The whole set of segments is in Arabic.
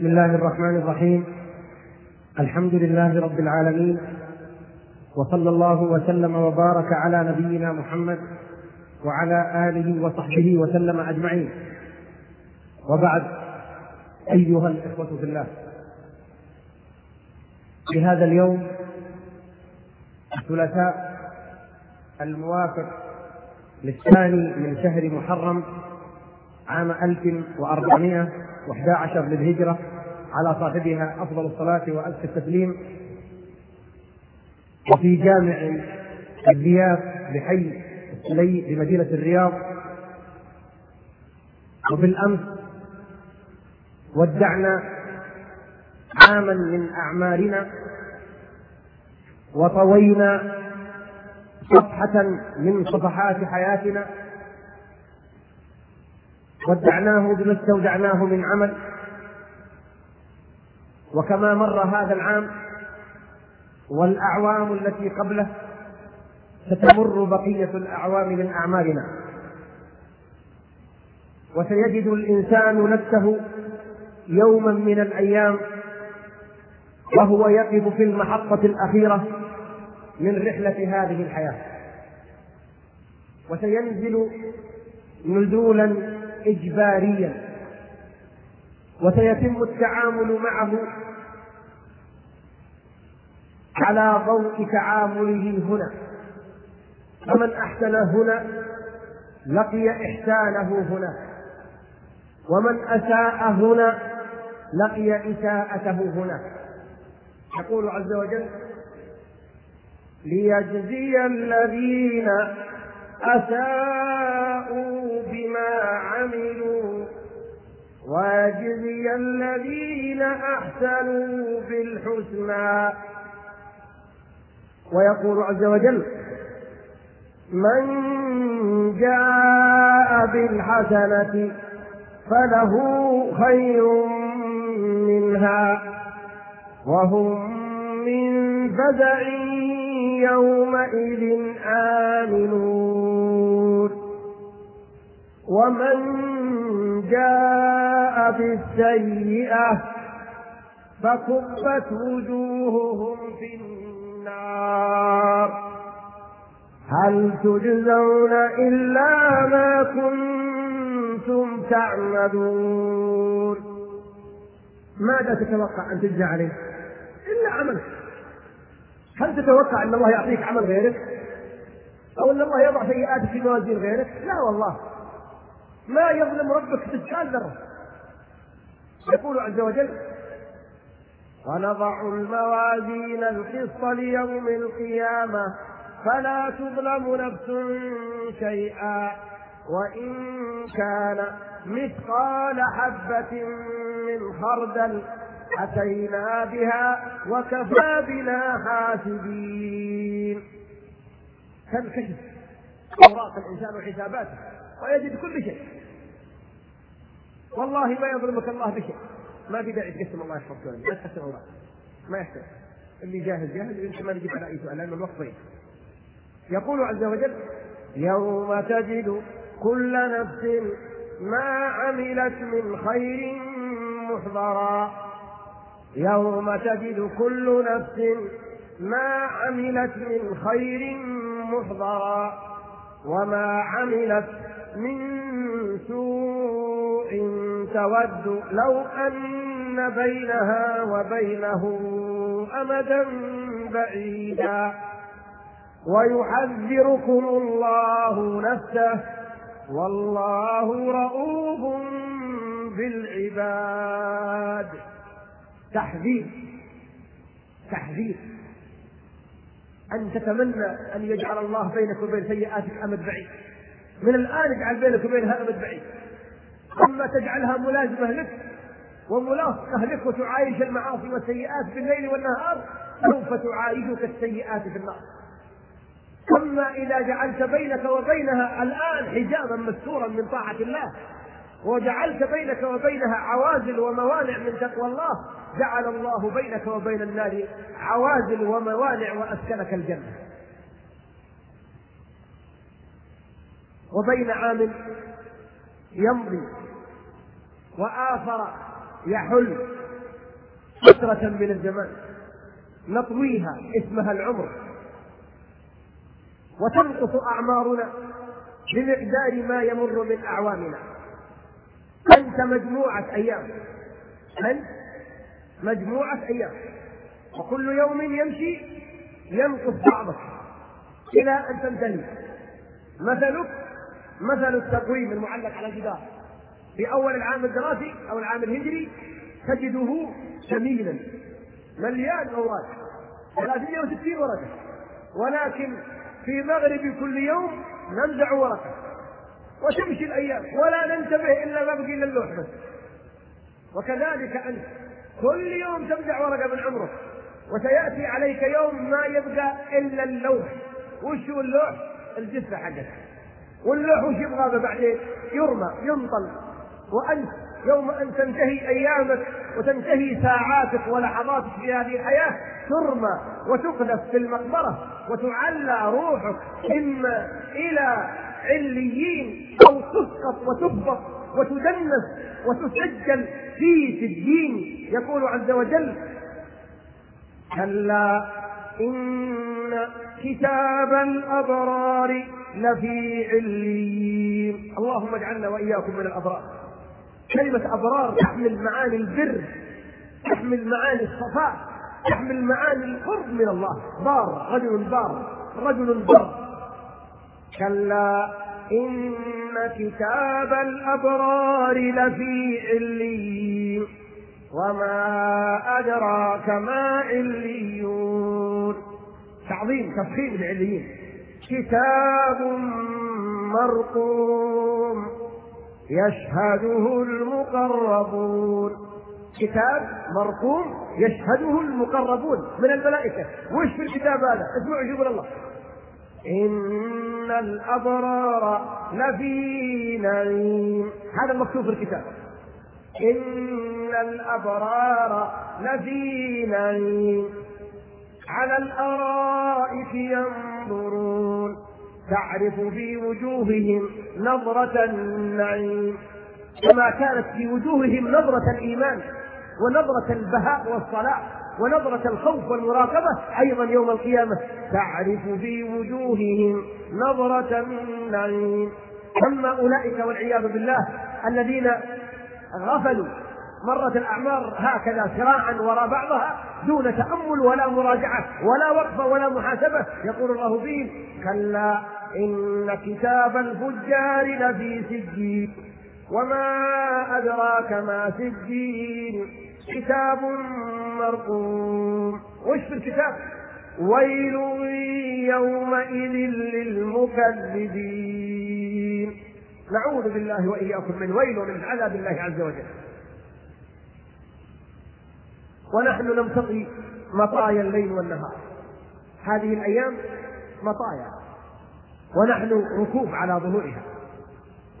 بسم الله الرحمن الرحيم. الحمد لله رب العالمين. وصلى الله وسلم وبارك على نبينا محمد وعلى آله وصحبه وسلم أجمعين. وبعد أيها الإخوة في الله في هذا اليوم الثلاثاء الموافق للثاني من شهر محرم عام 1411 للهجرة على صاحبها أفضل الصلاة وأزكى التسليم. وفي جامع الرياض بحي السلي بمدينة الرياض. وبالأمس ودعنا عاما من أعمارنا. وطوينا صفحة من صفحات حياتنا. ودعناه بما استودعناه من عمل. وكما مر هذا العام والأعوام التي قبله ستمر بقية الأعوام من أعمالنا. وسيجد الإنسان نفسه يوما من الأيام وهو يقف في المحطة الأخيرة من رحلة هذه الحياة. وسينزل نزولا إجباريا وسيتم التعامل معه على ضوء تعامله هنا. فمن أحسن هنا لقي إحسانه هنا ومن أساء هنا لقي إساءته هنا. يقول عز وجل ليجزي الذين أساءوا بما عملوا ويجزي الذين أحسنوا بالحسنى ويقول عز وجل من جاء بالحسنة فله خير منها وهم من فزع يومئذ آمنون. ومن جاء بالسيئة فكبت وجوههم في النار هل تجزون إلا ما كنتم تعملون ماذا تتوقع أن تجزى عليه؟ إلا عملك هل تتوقع أن الله يعطيك عمل غيرك؟ أو أن الله يضع سيئاتك في موازين غيرك؟ لا والله. ما يظلم ربك مثقال ذرة. يقول عز وجل ونضع الموازين القسط ليوم القيامة فلا تظلم نفس شيئا وإن كان مثقال حبة من خردل أتينا بها وكفى بنا حاسبين. كم كشف أوراق الإنسان وحساباته ويجد كل شيء. والله ما يظلمك الله بشيء. ما في داعي تقسم الله يحفظك. ما تقسم أوراق ما يحتاج. اللي جاهز جاهز ويمكن ما نجيب على أي سؤال لأن الوقت ضيق يقول عز وجل يوم تجد كل نفس ما عملت من خير محضرا. يوم تجد كل نفس ما عملت من خير محضرا. وما عملت من سوء تود لو أن بينها وبينه أمدا بعيدا. ويحذركم الله نفسه. والله رؤوف بالعباد. تحذير. تحذير. أن تتمنى أن يجعل الله بينك وبين سيئاتك أمد بعيد. من الآن اجعل بينك وبينها أمد بعيد أما تجعلها ملازمة لك وملاصقة لك وتعايش المعاصي والسيئات في الليل والنهار سوف تعايشك السيئات في النار. أما إذا جعلت بينك وبينها الآن حجابا مستورا من طاعة الله وجعلت بينك وبينها عوازل وموانع من تقوى الله جعل الله بينك وبين النار عوازل وموانع وأسكنك الجنة. وبين عام يمضي وآخر يحل فترة من الزمان نطويها اسمها العمر وتنقص أعمارنا بمقدار ما يمر من أعوامنا. أنت مجموعة أيام. أنت مجموعة أيام. وكل يوم يمشي ينقص بعضك. إلى أن تنتهي. مثلك مثل التقويم المعلق على الجدار. في أول العام الدراسي أو العام الهجري تجده جميلا مليان أوراق 360 ورقة. ولكن في مغرب كل يوم ننزع ورقة وتمشي الأيام ولا ننتبه إلا ما بقي إلا اللوح بس. وكذلك أنت كل يوم تنزع ورقة من عمرك وسيأتي عليك يوم ما يبقى إلا اللوح. وش اللوح؟ الجثة حقك. واللوح وش يبغى بعدين؟ يرمى ينطل وأنت يوم أن تنتهي أيامك وتنتهي ساعاتك ولحظاتك في هذه الحياة ترمى وتقذف في المقبرة وتعلى روحك إما إلى عليين أو تسقط وتهبط وتدنس وتسجل في سجين يقول عز وجل كلا إن كتاب الأبرار لفي عليين اللهم اجعلنا وإياكم من الأبرار. كلمة أبرار تحمل معاني البر تحمل معاني الصفاء تحمل معاني القرب من الله. بار رجل بار رجل بر كلا إن كتاب الأبرار لفي عليين وما أدراك ما عليون. تعظيم تفخيم العليين كتاب مرقوم يشهده المقربون كتاب مرقوم يشهده المقربون من الملائكة وش في الكتاب هذا؟ اسمعوا يقول الله؟ إن الأبرار لفي نعيم. هذا المكتوب في الكتاب. إن الأبرار لفي نعيم. على الأرائك ينظرون. تعرف في وجوههم نظرة النعيم. كما كانت في وجوههم نظرة الإيمان ونظرة البهاء والصلاح ونظرة الخوف والمراقبة أيضا يوم القيامة. تعرف في وجوههم نظرة النعيم. أما أولئك والعياذ بالله الذين غفلوا مرت الأعمار هكذا سراعا وراء بعضها دون تأمل ولا مراجعة ولا وقفة ولا محاسبة. يقول الله فيهم كلا إن كتاب الفجار لفي سجين. وما أدراك ما سجين. كتاب مرقوم. وش في الكتاب؟ ويل يومئذ للمكذبين. نعوذ بالله وإياكم من ويل من عذاب الله عز وجل. ونحن نمتطي مطايا الليل والنهار. هذه الأيام مطايا ونحن ركوب على ظهورها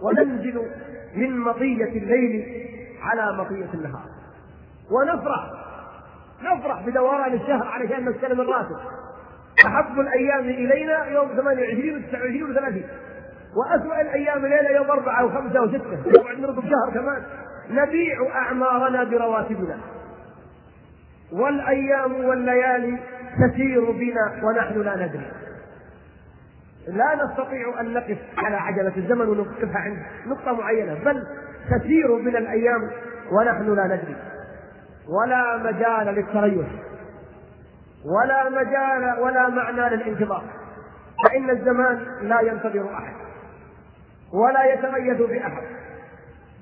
وننزل من مطية الليل على مطية النهار. ونفرح نفرح بدوران الشهر علشان نستلم الراتب أحب الأيام إلينا يوم 28 و 29 و 30 وأسوأ الأيام إلينا يوم أربعة وخمسة وستة. يقعد نرقب شهر كمان. نبيع أعمارنا برواتبنا. والأيام والليالي تسير بنا ونحن لا ندري. لا نستطيع أن نقف على عجلة الزمن ونوقفها عند نقطة معينة بل تسير بنا الأيام ونحن لا ندري. ولا مجال للتريث ولا مجال ولا معنى للانتظار. فإن الزمان لا ينتظر أحد ولا يتميز بأحد.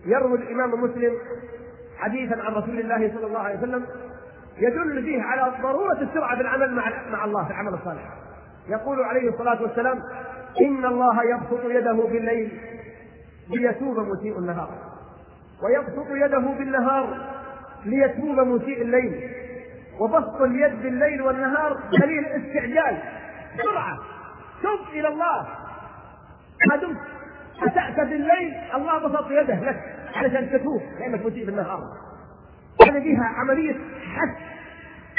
يروي الإمام مسلم حديثا عن رسول الله صلى الله عليه وسلم يدل فيه على ضرورة السرعة في العمل مع الله في العمل الصالح. يقول عليه الصلاة والسلام إن الله يبسط يده بالليل ليتوب مسيء النهار. ويبسط يده بالنهار ليتوب مسيء الليل. وبسط اليد بالليل والنهار دليل استعجال سرعة تب إلى الله. ما دمت أتأتى بالليل الله بسط يده لك علشان تتوب. لأنك مسيء بالنهار. فيها عملية حث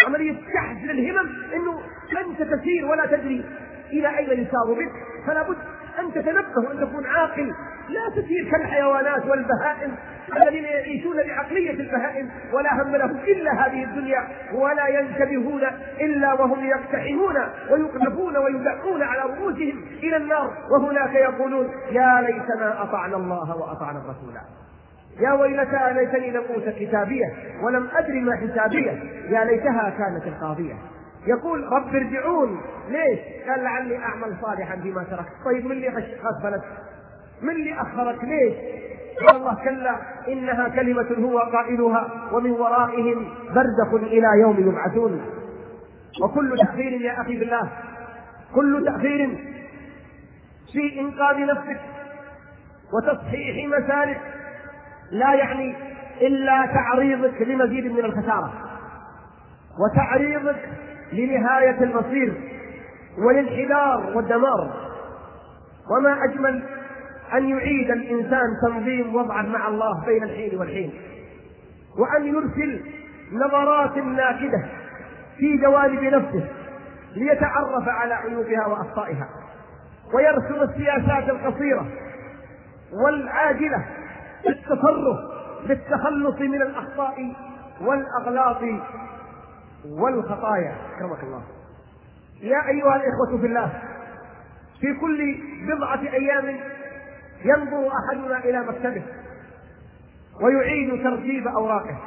عملية كحث للهمم إنه انت تسير ولا تدري إلى أين يسار بك. فلا بد أن تتنبه وأن تكون عاقل. لا تصير كالحيوانات والبهائم الذين يعيشون بعقلية البهائم. ولا هم لهم إلا هذه الدنيا. ولا ينتبهون إلا وهم يقتحمون ويقذفون ويدعون على رؤوسهم إلى النار. وهناك يقولون يا ليتنا أطعنا الله وأطعنا الرسول. يا ويلتى ليتني لم أوت كتابية ولم أدر ما حسابية. يا ليتها كانت القاضية. يقول رب ارجعون. ليش؟ قال لعلي أعمل صالحا فيما تركت. طيب من اللي غفلت؟ من اللي اخرك ليش؟ قال الله كلا إنها كلمة هو قائلها ومن ورائهم برزخ إلى يوم يبعثون. وكل تأخير يا أخي بالله كل تأخير في إنقاذ نفسك وتصحيح مسارك لا يعني إلا تعريضك لمزيد من الخسارة وتعريضك لنهاية المصير والانحدار والدمار. وما أجمل أن يعيد الإنسان تنظيم وضعه مع الله بين الحين والحين وأن يرسل نظرات ناكدة في جوانب نفسه ليتعرف على عيوبها وأخطائها ويرسم السياسات القصيرة والعاجلة بالتصرف للتخلص من الأخطاء والأغلاط والخطايا. كرمك الله. يا أيها الإخوة في الله في كل بضعة أيام ينظر أحدنا إلى مكتبه ويعيد ترتيب أوراقه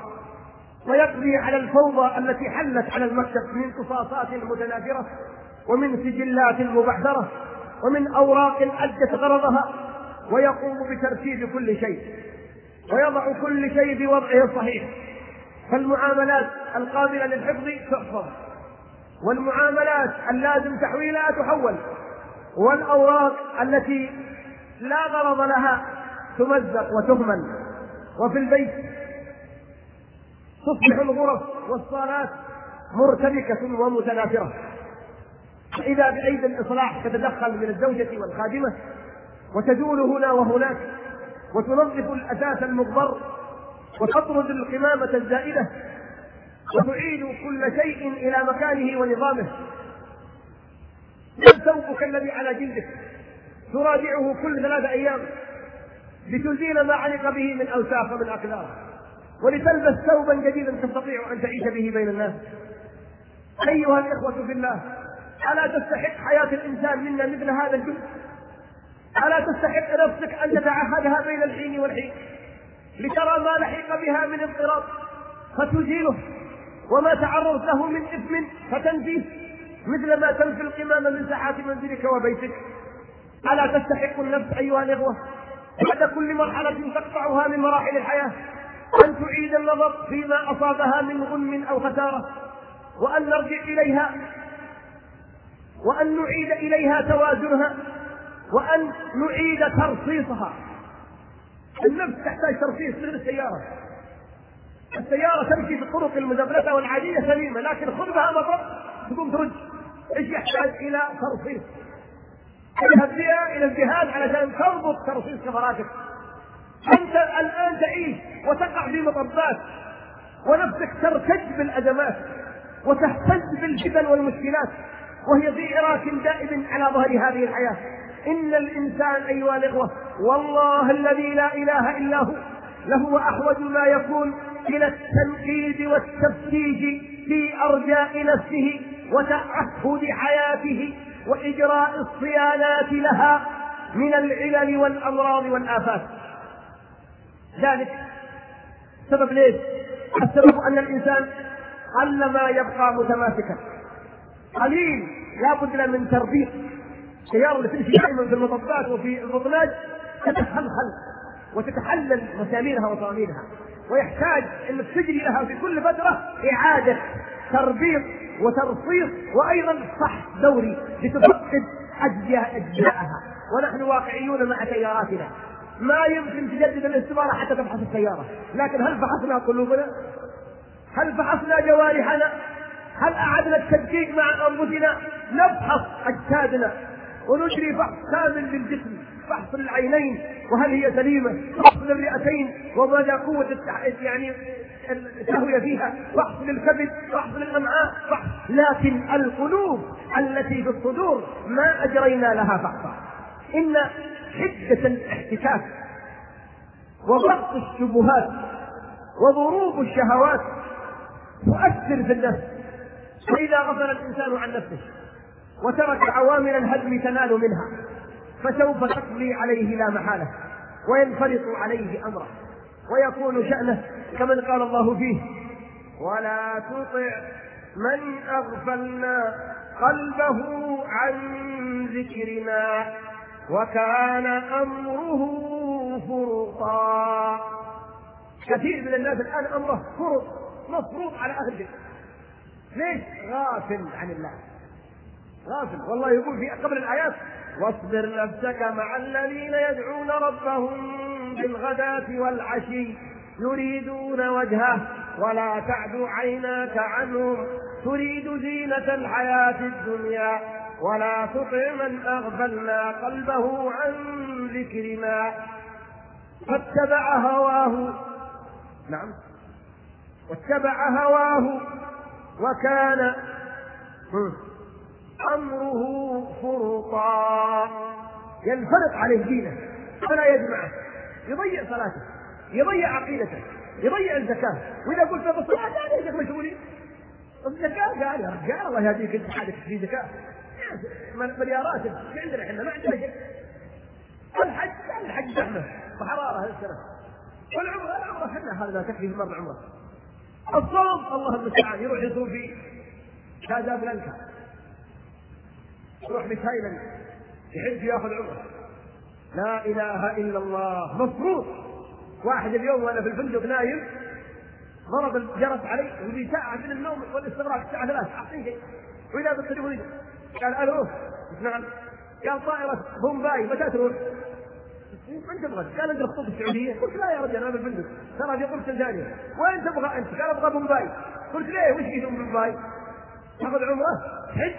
ويقضي على الفوضى التي حلت على المكتب من قصاصات متناثرة ومن سجلات مبعثرة ومن أوراق أدت غرضها. ويقوم بترتيب كل شيء ويضع كل شيء في وضعه الصحيح. فالمعاملات القابلة للحفظ تحفظ والمعاملات اللازم تحويلها تحول والأوراق التي لا غرض لها تمزق وتهمل. وفي البيت تصبح الغرف والصالات مرتبكة ومتناثرة. فإذا بأيدي الإصلاح تتدخل من الزوجة والخادمة وتجول هنا وهناك وتنظف الأثاث المغبر وتطرد القمامة الزائدة وتعيد كل شيء إلى مكانه ونظامه. ثوبك الذي على جلدك. تراجعه كل ثلاثة أيام لتزيل ما علق به من أوساخ ومن أقدار. ولتلبس ثوبا جديدا تستطيع أن تعيش به بين الناس. أيها الإخوة في الله ألا تستحق حياة الإنسان منا مثل هذا الجهد ألا تستحق نفسك أن تتعهدها بين الحين والحين لترى ما لحق بها من اضطراب فتزيله وما تعرضت له من إثم فتنفيه مثل ما تنفي القمامة من ساحات منزلك وبيتك. ألا تستحق النفس أيها الإخوة بعد كل مرحلة تقطعها من مراحل الحياة أن تعيد النظر فيما أصابها من غم أو خسارة وأن نرجع إليها وأن نعيد إليها توازنها وأن نعيد ترصيصها النفس تحتاج ترصيص غير السيارة. السيارة تمشي في الطرق المزبلة والعادية سليمة لكن خذ بها تقوم ترج إيش يحتاج إلى ترصيص اذهب بها إلى الجهاز علشان تربط ترصيص كفراتك أنت الآن تعيش وتقع في مطبات ونفسك ترتج بالأزمات وتهتز بالفتن والمشكلات وهي في عراك دائم على ظهر هذه الحياة. إن الإنسان أيها الإخوة والله الذي لا إله إلا هو لهو أحوج ما يكون إلى التنقيد والتفتيش في أرجاء نفسه وتعهد حياته وإجراء الصيانات لها من العلل والأمراض والآفات. ذلك سبب ليش؟ السبب أن الإنسان قل ما يبقى متماسكا. قليل لا بد من تربيط السيارة اللي تمشي دائما في المطبات وفي البطنات تتخلخل وتتحلل مساميرها وصواميلها ويحتاج انك تجري لها في كل فترة إعادة تربيط وترصيص وأيضا فحص دوري لتفقد أجزاء أجزاءها ونحن واقعيون مع سياراتنا ما يمكن تجدد الاستمارة حتى تفحص السيارة لكن هل فحصنا قلوبنا؟ هل فحصنا جوارحنا؟ هل أعدنا التدقيق مع أنفسنا؟ نفحص أجسادنا ونجري فحص كامل للجسم فحص للعينين وهل هي سليمة؟ فحص للرئتين ومدى قوة يعني التهوية فيها؟ فحص للكبد فحص للأمعاء فحص لكن القلوب التي في الصدور ما أجرينا لها فحصا إن حدة الاحتكاك وضغط الشبهات وضروب الشهوات تؤثر في النفس. فإذا غفل الإنسان عن نفسه وترك عوامل الهدم تنال منها فسوف تقضي عليه لا محالة وينفرط عليه أمره ويكون شأنه كمن قال الله فيه ولا تطع من أغفلنا قلبه عن ذكرنا وكان أمره فرطا. كثير من الناس الآن أمره فرط مفروض على الذكر ليش؟ غافل عن الله. غافل. والله يقول في قبل الآيات واصبر نفسك مع الذين يدعون ربهم بالغداة والعشي يريدون وجهه ولا تعد عيناك عنهم تريد زينة الحياة الدنيا ولا تطع من أغفلنا قلبه عن ذكرنا. فاتبع هواه. نعم. واتبع هواه. وكان. أمره فرطا. ينفرط عليه دينه فلا يجمعه يضيع صلاته. يضيع عقيدته. يضيع الزكاة. وإذا قلت له بالصلاة لا ليش مشغولين الزكاة قال يا رجال الله يهديك أنت حالك في زكاة. مليارات عندنا إحنا ما عندنا شيء. الحج الحج زحمة. وحرارة السنة. والعمرة العمرة إحنا هذا تكفي في مرة عمرة. الصوم الله المستعان يروح يصوم في كازابلانكا يروح لتايلاند يحج يأخذ عمرة. لا إله إلا الله. مفروض. واحد اليوم وأنا في الفندق نايم ضرب الجرس علي ولي ساعة من النوم والاستغراق الساعة ثلاث أعطيني شيء وإذا بالتليفون قال ألو. نعم. قال طائرة بومباي متى تروح؟ من تبغى؟ قال انت الخطوط السعودية. قلت لا يا رجل أنا بالفندق ترى في قرص ثانية وين تبغى أنت؟ قال أبغى بومباي. قلت ليه؟ وش في بومباي؟ تاخذ عمرة؟ حج؟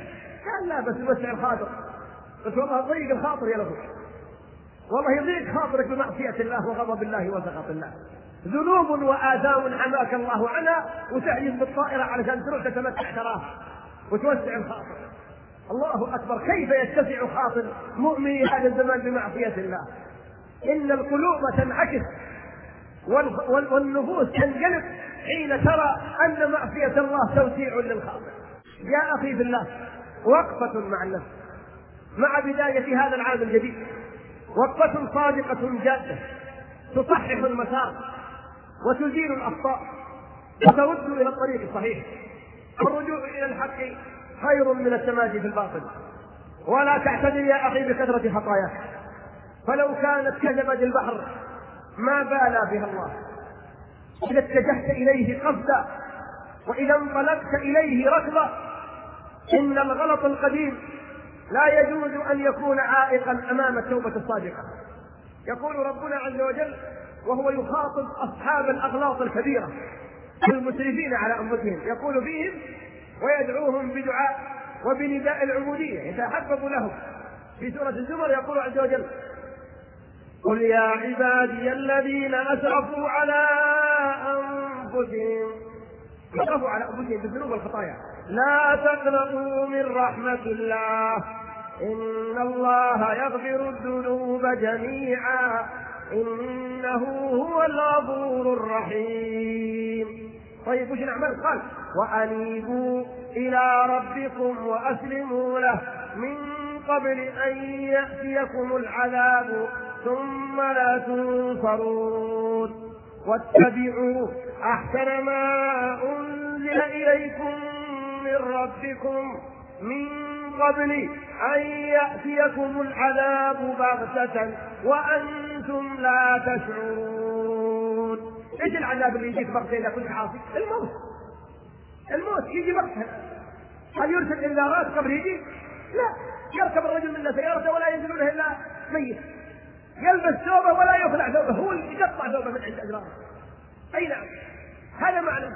قال لا بس يوسع الخاطر. قلت والله ضيق الخاطر يا لطف والله يضيق خاطرك بمعصية الله وغضب الله وسخط الله. ذنوب وآثام حماك الله عنها وتحجز بالطائرة علشان تروح تتمتع تراه وتوسع الخاطر. الله أكبر. كيف يتسع خاطر مؤمن هذا الزمان بمعصية الله؟ إن القلوب تنعكس والنفوس تنقلب حين ترى أن معصية الله توسيع للخاطر. يا أخي في الله وقفة مع النفس مع بداية هذا العام الجديد وقفة صادقة جادة تصحح المسار وتزيل الأخطاء وترد إلى الطريق الصحيح. الرجوع إلى الحق خير من التمادي في الباطل. ولا تعتذر يا أخي بكثرة خطاياك. فلو كانت كذبة البحر ما بالى بها الله. إذا اتجهت إليه قصدا وإذا انطلقت إليه ركضا إن الغلط القديم لا يجوز أن يكون عائقا أمام التوبة الصادقة. يقول ربنا عز وجل وهو يخاطب أصحاب الأغلاط الكبيرة المسرفين على أنفسهم. يقول فيهم ويدعوهم بدعاء وبنداء العبودية. يتحفظ لهم. في سورة الزمر يقول عز وجل قل يا عبادي الذين أسرفوا على أنفسهم. أسرفوا على أنفسهم بالذنوب والخطايا لا تقنطوا من رحمة الله. إن الله يغفر الذنوب جميعا. إنه هو الغفور الرحيم. طيب وش نعمل؟ قال وأنيبوا إلى ربكم وأسلموا له. من قبل أن يأتيكم العذاب ثم لا تنصرون. واتبعوا أحسن ما أنزل إليكم من ربكم من قبل أن يأتيكم العذاب بغتة وأنتم لا تشعرون. إيش العذاب اللي يجيك بغتة إذا كنت عاصي؟ الموت. الموت. يجي بغتة. هل يرسل إنذارات قبل يجي؟ لا. يركب الرجل منا سيارته ولا ينزل له إلا ميت. يلبس ثوبه ولا يخلع ثوبه. هو اللي يقطع ثوبه من عند أجراره أي نعم. هذا معنى.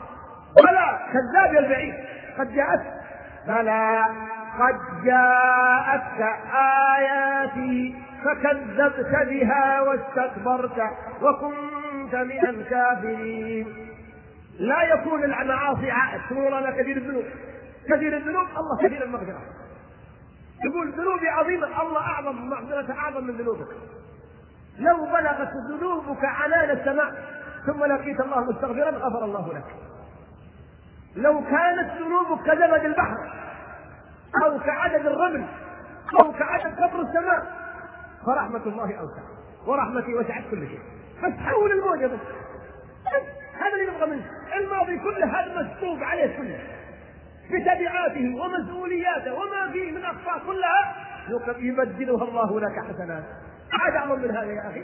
بلى كذاب البعيد قد جاءت بلى قد جاءتك آياتي فكذبت بها واستكبرت وكنت من الكافرين. لا يكون المعاصي عائد تقول كثير الذنوب. كثير الذنوب الله كثير المغفرة. يقول ذنوبي عظيمة الله أعظم مغفرته أعظم من ذنوبك. لو بلغت ذنوبك عنان السماء ثم لقيت الله مستغفرا غفر الله لك. لو كانت ذنوبك كزبد البحر أو كعدد الرمل أو كعدد قطر السماء فرحمة الله أوسع ورحمتي وسعت كل شيء. فتحول الموجه بس هذا اللي نبغى منه. الماضي كله هذا مسطوب عليه كله. بتبعاته ومسؤولياته وما فيه من أخطاء كلها يبدلها الله لك حسنات عاد اعظم من هذا يا أخي.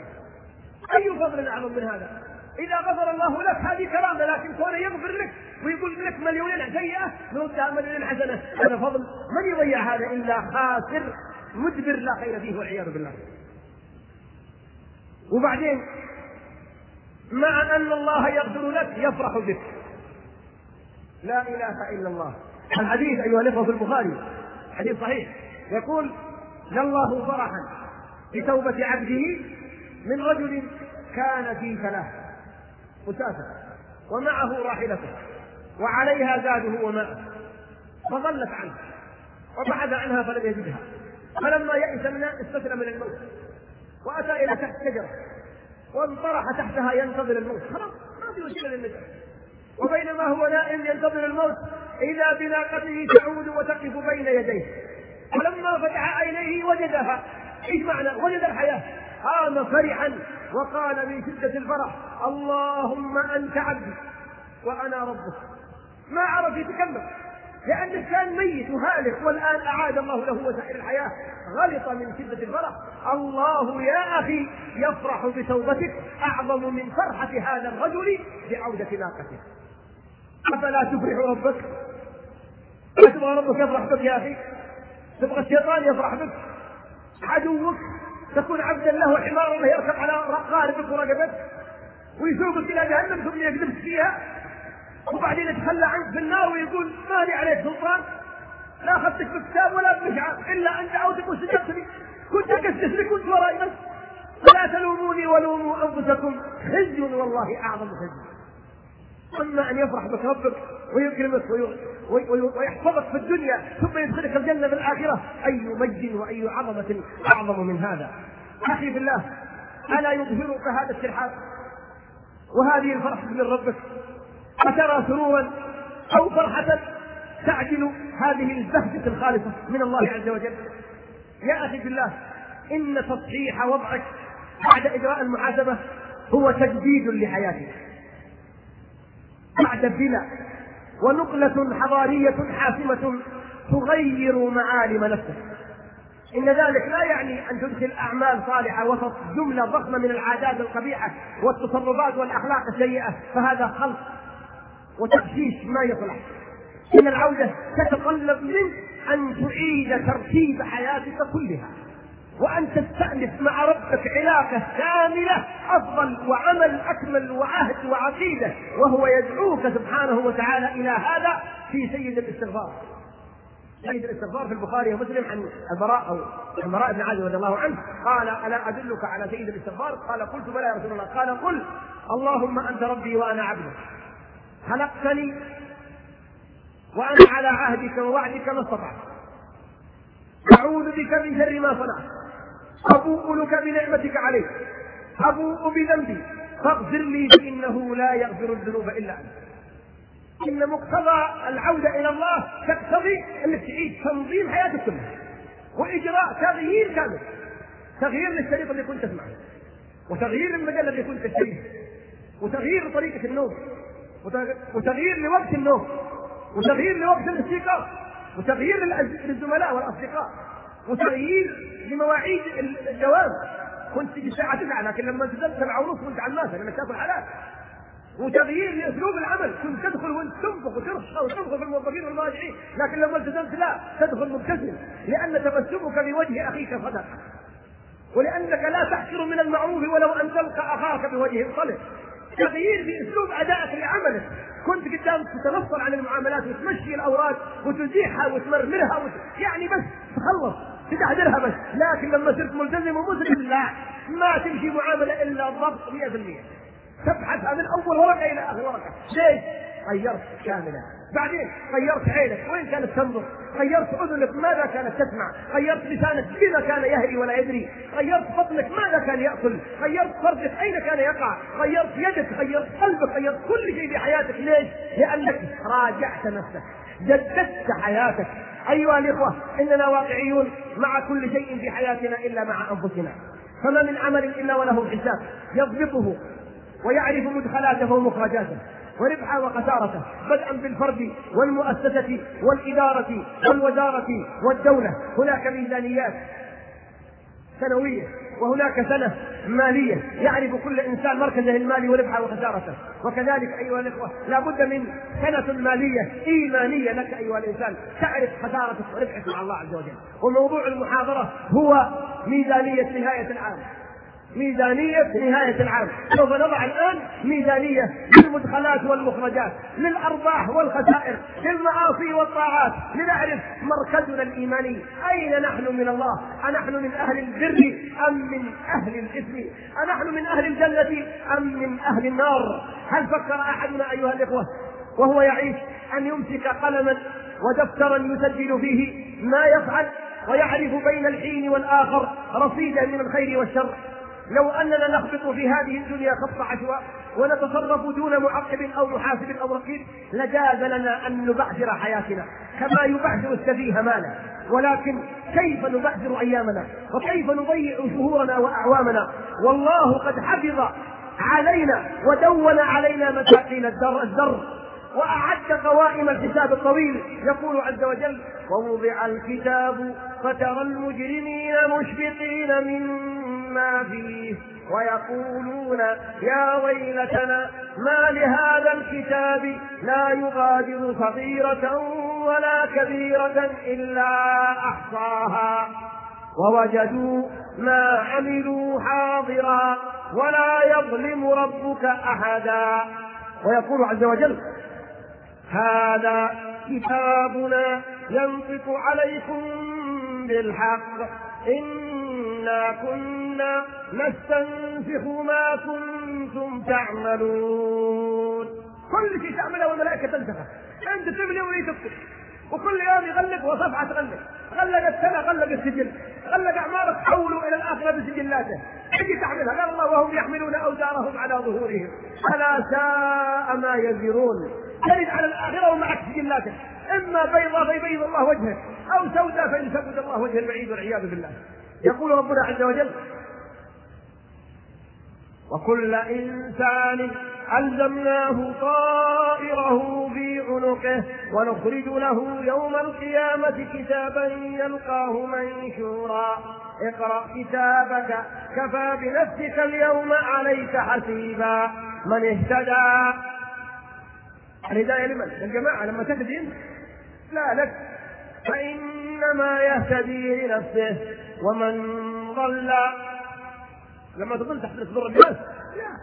أي فضل أعظم من هذا؟ إذا غفر الله لك هذه كرامة لكن كونه يغفر لك ويقول لك مليونين سيئه نردها مليونين حسنة. هذا فضل. من يضيع هذا إلا خاسر مدبر لا خير فيه والعياذ بالله. وبعدين مع أن الله يغفر لك يفرح بك. لا إله إلا الله. الحديث أيها الإخوة في البخاري حديث صحيح. يقول لله فرحا بتوبة عبده من رجل كان في ثلاث مسافر ومعه راحلته. وعليها زاده وماءه فضلت عنه. وبحث عنها فلم يجدها. فلما يئس منها استسلم من الموت. وأتى إلى تحت شجرة. وانطرح تحتها ينتظر الموت. خلاص ما في وسيله للنجاه وبينما هو نائم ينتظر الموت. إذا بناقته تعود وتقف بين يديه. ولما فتح عينيه وجدها. إيش معنى؟ وجد الحياة. قام فرحا وقال من شدة الفرح اللهم أنت عبدي وأنا ربك. ما عرف يتكلم لأنه كان ميت وهالك والآن أعاد الله له وسائر الحياة غلط من شدة الفرح الله يا أخي يفرح بتوبتك أعظم من فرحة هذا الرجل بعودة ناقته أفلا تفرح ربك؟ أتبغى ربك يفرح بك يا أخي؟ تبغى الشيطان يفرح بك؟ عدوك تكون عبدا له حمار يركب على قاربك ورقبتك ويسوقك إلى جهنم ثم يقذفك فيها وبعدين يتخلى عنك في النار ويقول ما لي عليك سلطان لا أخذتك بكتاب ولا بمشعر إلا أن دعوتك فاستجبت لي كنت أوسوس لك كنت ورائي بس. فلا تلوموني ولوموا أنفسكم. خزي والله أعظم خزي. أما أن يفرح بك ربك ويكرمك ويحفظك في الدنيا ثم يدخلك الجنة في الآخرة أي مجد وأي عظمة أعظم من هذا. أخي بالله ألا يظهرك هذا الترحاب وهذه الفرح من ربك؟ أترى سرورا أو فرحة تعدل هذه البهجة الخالصة من الله عز وجل. يا أخي بالله إن تصحيح وضعك بعد إجراء المحاسبة هو تجديد لحياتك. بعد بناء ونقلة حضارية حاسمة تغير معالم نفسك. إن ذلك لا يعني أن تدخل أعمال صالحة وسط جملة ضخمة من العادات القبيحة والتصرفات والأخلاق السيئة فهذا خلق وتخشيش ما يصلح. إن العودة تتطلب منك أن تعيد ترتيب حياتك كلها وأن تستأنف مع ربك علاقة كاملة أفضل وعمل أكمل وعهد وعقيدة وهو يدعوك سبحانه وتعالى إلى هذا في سيد الاستغفار. سيد الاستغفار في البخاري ومسلم عن البراء أو البراء بن عازب رضي الله عنه قال ألا أدلك على سيد الاستغفار؟ قال قلت بلى يا رسول الله. قال قل اللهم أنت ربي وأنا عبدك. خلقتني وأنا على عهدك ووعدك ما استطعت. أعوذ بك من شر ما صنعت. أبوء لك بنعمتك علي أبوء بذنبي. فاغفر لي فإنه لا يغفر الذنوب إلا أنت. إن مقتضى العودة إلى الله تقتضي أنك تعيد تنظيم حياتك كلها وإجراء تغيير كامل. تغيير للشريط اللي كنت تسمعه وتغيير للمجلة اللي كنت تشتريه وتغيير طريقة النوم. وتغيير لوقت النوم وتغيير لوقت الاستيقاظ وتغيير للزملاء والأصدقاء وتغيير لمواعيد الجواز. كنت تجي الساعة 9 لكن لما نزلت 7 ونص كنت الناس لأنك تأكل حلال. وتغيير لأسلوب العمل. كنت تدخل وانت تنفخ وترشق وتنفخ في الموظفين والمراجعين لكن لما التزمت لا تدخل مبتسم لأن تبسمك بوجه أخيك صدقه ولأنك لا تحقر من المعروف ولو أن تلقى أخاك بوجه صلح تغيير في أسلوب أدائك لعملك كنت قدام تتنصل عن المعاملات وتمشي الأوراق وتزيحها وتمرمرها وت... يعني بس تخلص تتعذرها بس. لكن لما صرت ملتزم ومسلم لا ما تمشي معاملة إلا الضبط 100% تبحثها من أول ورقة إلى آخر ورقة. ليش؟ غيرت كاملة. بعدين غيرت عينك وين كانت تنظر؟ غيرت أذنك ماذا كانت تسمع؟ غيرت لسانك بما كان يهري ولا يدري؟ غيرت بطنك ماذا كان يأكل؟ غيرت فرجك أين كان يقع؟ غيرت يدك غيرت قلبك غيرت كل شيء في حياتك ليش؟ لأنك راجعت نفسك جددت حياتك. أيها الإخوة إننا واقعيون مع كل شيء في حياتنا إلا مع أنفسنا. فما من عمل إلا وله حساب يضبطه ويعرف مدخلاته ومخرجاته. وربحه وخسارته بدءا بالفرد والمؤسسة والإدارة والوزارة والدولة. هناك ميزانيات سنوية وهناك سنة مالية. يعرف كل إنسان مركزه المالي وربحه وخسارته وكذلك أيها الإخوة لا بد من سنة مالية إيمانية لك أيها الإنسان. تعرف خسارتك وربحك مع الله عز وجل. وموضوع المحاضرة هو ميزانية نهاية العام. ميزانية نهاية العام. سوف نضع الآن ميزانية للمدخلات والمخرجات للأرباح والخسائر للمعاصي والطاعات لنعرف مركزنا الإيماني. أين نحن من الله؟ أنحن من أهل البر أم من أهل الإثم؟ أنحن من أهل الجنة أم من أهل النار؟ هل فكر أحدنا أيها الإخوة وهو يعيش أن يمسك قلما ودفترا يسجل فيه ما يفعل ويعرف بين الحين والآخر رصيدا من الخير والشر؟ لو أننا نخبط في هذه الدنيا خط عشواء ونتصرف دون معقب أو محاسب أو رقيب لجاز لنا أن نبعثر حياتنا كما يبعثر السفيه ماله ولكن كيف نبعثر أيامنا؟ وكيف نضيع شهورنا وأعوامنا؟ والله قد حفظ علينا ودون علينا مساكين الدر الدر وأعد قوائم الحساب الطويل يقول عز وجل ووضع الكتاب فترى المجرمين مشفقين مما فيه ويقولون يا ويلتنا ما لهذا الكتاب لا يغادر صغيرة ولا كبيرة إلا أحصاها. ووجدوا ما عملوا حاضرا ولا يظلم ربك أحدا. ويقول عز وجل هذا كتابنا ينطق عليكم بالحق. كنا نستنسخ ما كنتم تعملون كل شيء تعمله والملائكة تنسخه أنت تملي وهي تكتب وكل يوم يغلق وصفحة تغلق. غلق السنة غلق السجل غلق أعمارك حولوا إلى الآخرة بسجلاته تجي تعملها. قال الله وهم يحملون أوزارهم على ظهورهم. ألا ساء ما يزرون. ترد على الآخرة ومعك سجلاتك إما بيضاء فيبيض الله وجهك أو سوداء فيسود الله وجه البعيد والعياذ بالله. يقول ربنا عز وجل وكل إنسان ألزمناه طائره في عنقه ونخرج له يوم القيامة كتابا يلقاه منشورا. اقرأ كتابك كفى بنفسك اليوم عليك حسيبا. من اهتدى الهداية لمن؟ للجماعة لما تهدي لا لك. فإنما يهتدي لنفسه ومن ضل لما تضل تحت تضر الناس. لا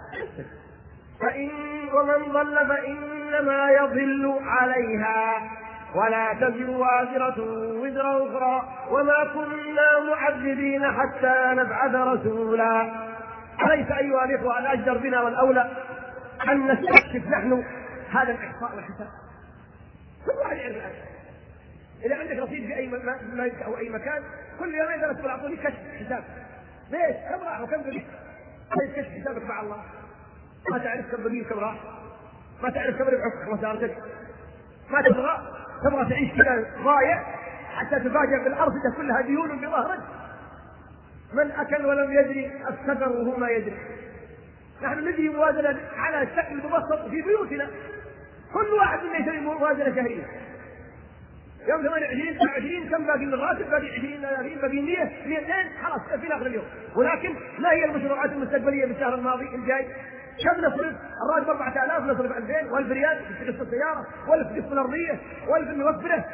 فإن ومن ضل فإنما يضل عليها. ولا تزر وازرة وزر أخرى. وما كنا معذبين حتى نبعث رسولا. أليس أيها الإخوة الأجدر بنا والأولى أن نستكشف نحن هذا الإحصاء والحساب؟ كل واحد يعرف إذا عندك رصيد في أي ملك أو أي مكان كل يومين ثلاث أعطوني كشف حساب ليش؟ كم راح وكم بقي؟ ليش كشف حسابك مع الله؟ ما تعرف كم بقي وكم راح؟ ما تعرف كم ربحك وخسارتك؟ ما تبغى تبغى تعيش كذا ضايع حتى تفاجأ بالأرصدة كلها ديون بظهرك من أكل ولم يدري السفر وهو ما يدري نحن ندري موازنة على شكل مبسط في بيوتنا كل واحد منا يسوي موازنة شهرية يوم 28 29 كم باقي من الراتب؟ باقي 20 30 باقي 100 200 خلاص في اخر اليوم. ولكن ما هي المشروعات المستقبلية بالشهر الماضي؟ الجاي. كم نصرف؟ الراتب 4000 نصرف 2000 و1000 ريال في قسط السيارة و1000 في قسط الأرضية و1000 نوفره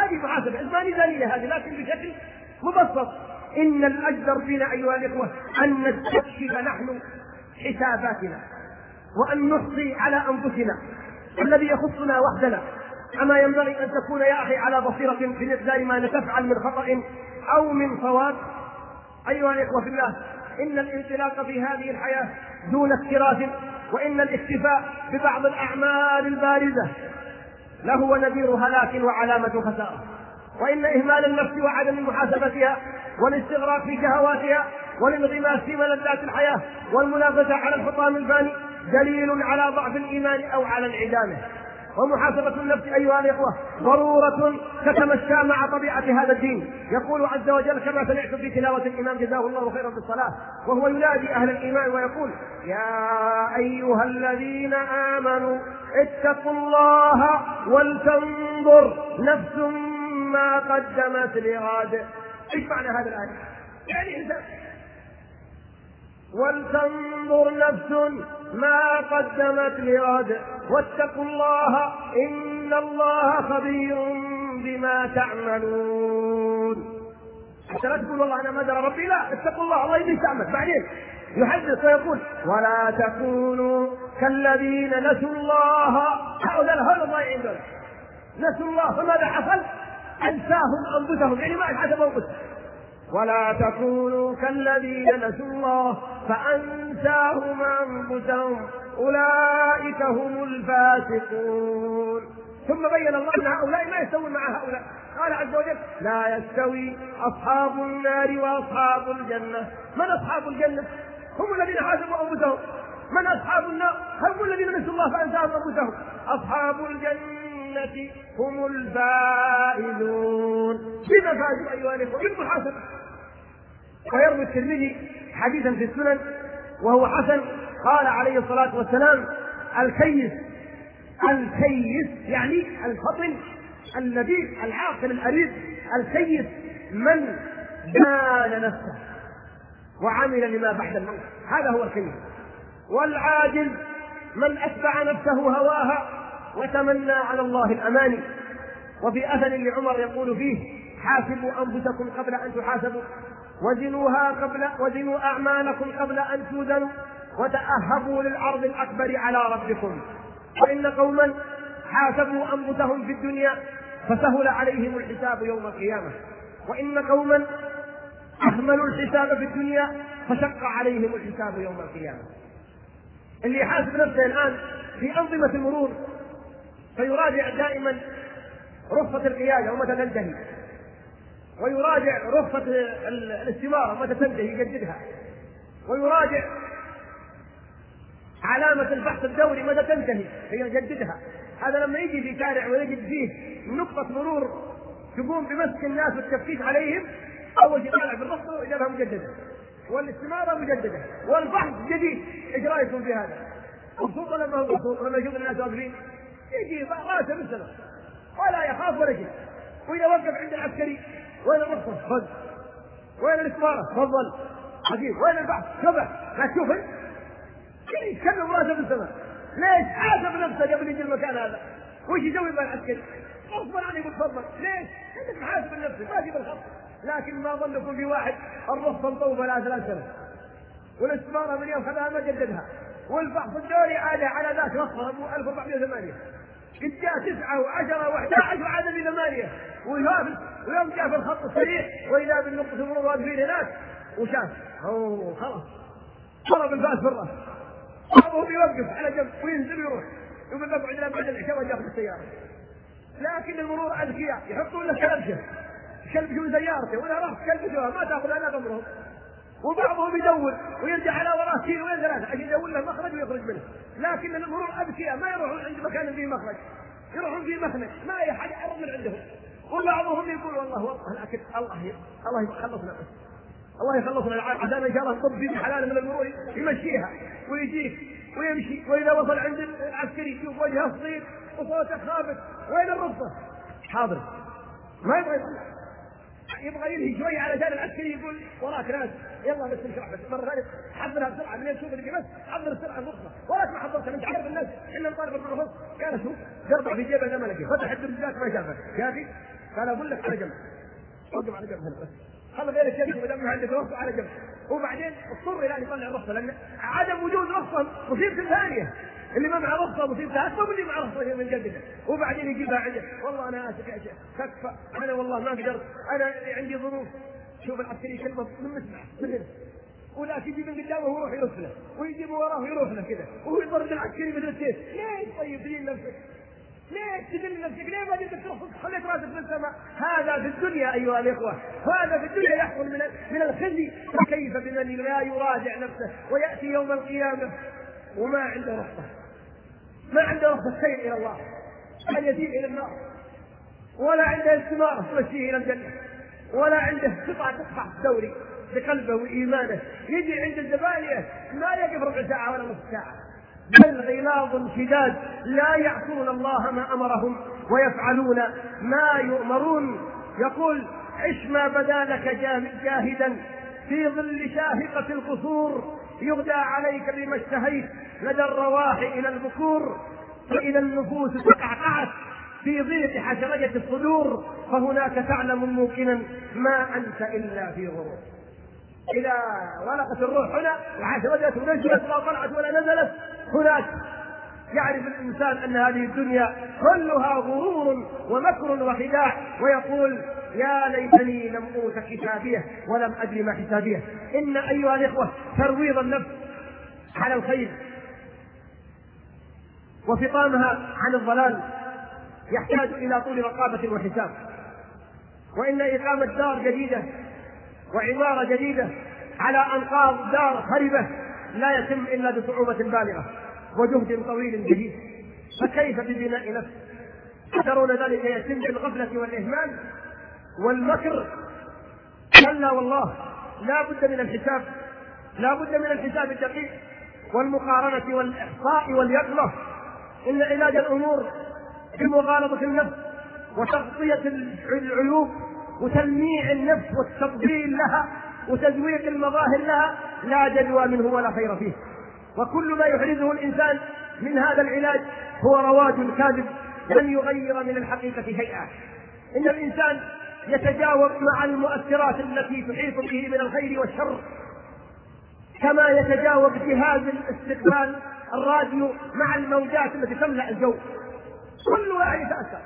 هذه محاسبه ما ميزانيه هذه لكن بشكل مبسط. إن الأجدر فينا أيها الإخوة أن نستكشف نحن حساباتنا وأن نحصي على أنفسنا. الذي يخصنا وحدنا. أما ينبغي أن تكون يا أخي على بصيرة في مقدار ما نتفعل من خطأ أو من صواب أيها الإخوة في الله إن الانطلاق في هذه الحياة دون اكتراث وإن الاكتفاء ببعض الأعمال البارزة لهو نذير هلاك وعلامة خسارة. وإن إهمال النفس وعدم محاسبتها والاستغراق في شهواتها والانغماس في ملذات الحياة والمنافسة على الحطام الفاني دليل على ضعف الإيمان أو على انعدامه ومحاسبة النفس أيها الإخوة ضرورة تتمشى مع طبيعة هذا الدين يقول عز وجل كما سمعت في تلاوة الإمام جزاه الله خيرا بالصلاة وهو ينادي أهل الإيمان ويقول يا أيها الذين آمنوا اتقوا الله ولتنظر نفس ما قدمت لغد إيش معنى هذا الآية؟ يعني إنسان ولتنظر نفس ما قدمت لغد واتقوا الله إن الله خبير بما تعملون. حتى لا تقول والله أنا ما درى ربي لا اتقوا الله الله يدري تعمل. بعدين يحدث ويقول ولا تكونوا كالذين نسوا الله. هؤلاء هؤلاء الضايعين دول نسوا الله فماذا حصل؟ أنساهم أنفسهم يعني ما حسبوا أنفسهم ولا تكونوا كالذين نسوا الله فأنساهم أنفسهم. أولئك هم الفاسقون. ثم بين الله أن هؤلاء ما يستوون مع هؤلاء. قال عز وجل لا يستوي أصحاب النار وأصحاب الجنة. من أصحاب الجنة؟ هم الذين حاسبوا أنفسهم. من أصحاب النار؟ هم الذين نسوا الله فأنساهم أنفسهم. أصحاب الجنة. هم الفائزون بما فازوا أيها الإخوة؟ بالمحاسبة ويروي الترمذي حديثا في السنن وهو حسن. قال عليه الصلاة والسلام الكيس الكيس يعني الفطن الذي العاقل الأريب الكيس من دان نفسه وعمل لما بعد الموت. هذا هو الكيس. والعاجز من أتبع نفسه هواها وتمنى على الله الأماني وفي أثر لعمر يقول فيه حاسبوا أنفسكم قبل أن تحاسبوا وزنوها قبل وزنوا أعمالكم قبل أن توزنوا وتأهبوا للعرض الأكبر على ربكم. وإن قوما حاسبوا أنفسهم في الدنيا فسهل عليهم الحساب يوم القيامة. وإن قوما أهملوا الحساب في الدنيا فشق عليهم الحساب يوم القيامة. اللي يحاسب نفسه الآن في أنظمة المرور فيراجع دائما رخصة القيادة ومتى تنتهي. ويراجع رخصة الاستمارة متى تنتهي يجددها. ويراجع علامة البحث الدوري متى تنتهي فيجددها. هذا لما يجي في شارع ويجد فيه نقطة مرور تقوم بمسك الناس والتفتيش عليهم أول شيء طالع بالرخصة وإجابها مجددة. والاستمارة مجددة. والبحث جديد. إيش رأيكم في هذا؟ مبسوط لما يشوف الناس واقفين يجي راسه بالسنة ولا يخاف ولا شيء. وإذا وقف عند العسكري وين الرخصة؟ خذ وين الاستمارة؟ تفضل عجيب. وين البحث؟ شوفه لا تشوف يتكلم رأسه في السماء ليش؟ حاسب نفسه قبل يجي المكان هذا؟ وش يسوي مع العسكري؟ غصبا يقول تفضل ليش؟ انك محاسب نفسك ما تجيب الخط لكن ما ظنكم في واحد الرخصة مطوفة لها ثلاث سنة. والاستمارة من يوم خذها ما جددها. والفحص الدوري عاد على ذاك رخصة 1408 قد جاء تسعة وعشرة و11 وعاد ثمانية. ويوم جاء في الخط الصريح وإذا بالنقطة المرور واقفين هناك وشاف. أوه خلاص ضرب الفاس في الراس بعضهم يوقف على جنب وينزل ويروح. يقول لك عندنا بعد العشاء وجاء السيارة. لكن المرور أذكياء يحطون له كلبشه كلبشه سيارته ولا راح كلبشوها ما تأخذ أنا بامرهم وبعضهم يدور ويرجع على وراه كيلو وين ثلاثة؟ عشان يدور له مخرج ويخرج منه. لكن المرور أذكياء ما يروحون عند مكان فيه مخرج. يروحون في مخنق ما أي حاجة أقرب من عندهم. وبعضهم يقول والله والله لكن الله الله يخلصنا. الله يخلصنا عشان إن شاء الله. نطب في حلال من المرور يمشيها ويجيك ويمشي. وإذا وصل عند العسكري يشوف وجهه صغير وصوته خافت وين الرصه؟ حاضر. ما يبغى يطلع يبغى ينهي شوي علشان العسكري يقول وراك ناس. يلا بس نشرح بس. مرة ثانية حضرها بسرعة من تشوف اللي بس. حضر السرعه الرخصة. وراك ما حضرتها انت عارف الناس. إحنا نطالب بالرخص قال شوف قربع في جيبه ما لقي فتح الدرجات ما شافك يا أخي قال أقول لك على جنب. وقف على جنب هنا بس. خلى غيرك يمشي ما دام عنده رخصه على جنب. وبعدين اضطر إلى أن يطلع الرخصة لأن عدم وجود رخصة مصيبة ثانية. اللي ما معه رخصه مصيبته اكبر من اللي رخصه من جدده وبعدين يجيبها عنده والله أنا آسف يا شيخ تكفى. أنا والله ما قدرت. أنا عندي ظروف. شوف العسكري كلمه من مسمع هنا. ولا تجي من قدامه ويروح يرسله له ويجيب وراه ويروح له كذا. وهو يضرب العسكري مثل السيف ليش طيب؟ دين نفسك. ليش تدل نفسك؟ ليه ما جيت ترفض خليت راسك في السماء؟ هذا في الدنيا أيها الإخوة، هذا في الدنيا يحصل من من الخزي، فكيف بمن لا يراجع نفسه. ويأتي يوم القيامة. وما عنده رخصه. ما عنده رخصه سير إلى الله. هل يسير إلى النار. ولا عنده استمارة تمشيه إلى الجنة. ولا عنده قطعه تقطع الدوري بقلبه وإيمانه، يجي عند الزبائن ما يقف ربع ساعة ولا نصف ساعة. بل غلاظ شداد لا يعصون الله ما أمرهم ويفعلون ما يؤمرون يقول عش ما بدا لك جاهدا في ظل شاهقة القصور يغدى عليك بما اشتهيت لدى الرواح إلى البكور فإذا النفوس تقعقعت في ضيق حشرجة الصدور فهناك تعلم موقنا ما أنت إلا في غرور. إذا ولقت الروح هنا وحشرجت ونزلت لا طلعت ولا نزلت هناك يعرف الإنسان أن هذه الدنيا كلها غرور ومكر وخداع ويقول يا ليتني لم أوت كتابيه ولم أدري ما حسابية. إن أيها الإخوة ترويض النفس على الخير وفطامها عن الضلال يحتاج إلى طول رقابة وحساب. وإن إقامة دار جديدة وعمارة جديدة على أنقاض دار خربه لا يتم إلا بصعوبة بالغة وجهد طويل جديد. فكيف ببناء نفس؟ ترون ذلك يتم بالغفلة والإهمال والمكر؟ كلا والله لا بد من الحساب لا بد من الحساب الدقيق والمقارنة والإحصاء واليقظة. إن علاج الأمور بمغالطة النفس وتغطية العيوب وتلميع النفس والتطبيل لها وتزويق المظاهر لها لا جدوى منه ولا خير فيه. وكل ما يحرزه الإنسان من هذا العلاج هو رواج كاذب لن يغير من الحقيقة شيئا. إن الإنسان يتجاوب مع المؤثرات التي تحيط به من الخير والشر كما يتجاوب جهاز الاستقبال الراديو مع الموجات التي تملأ الجو. كل واحد يتأثر.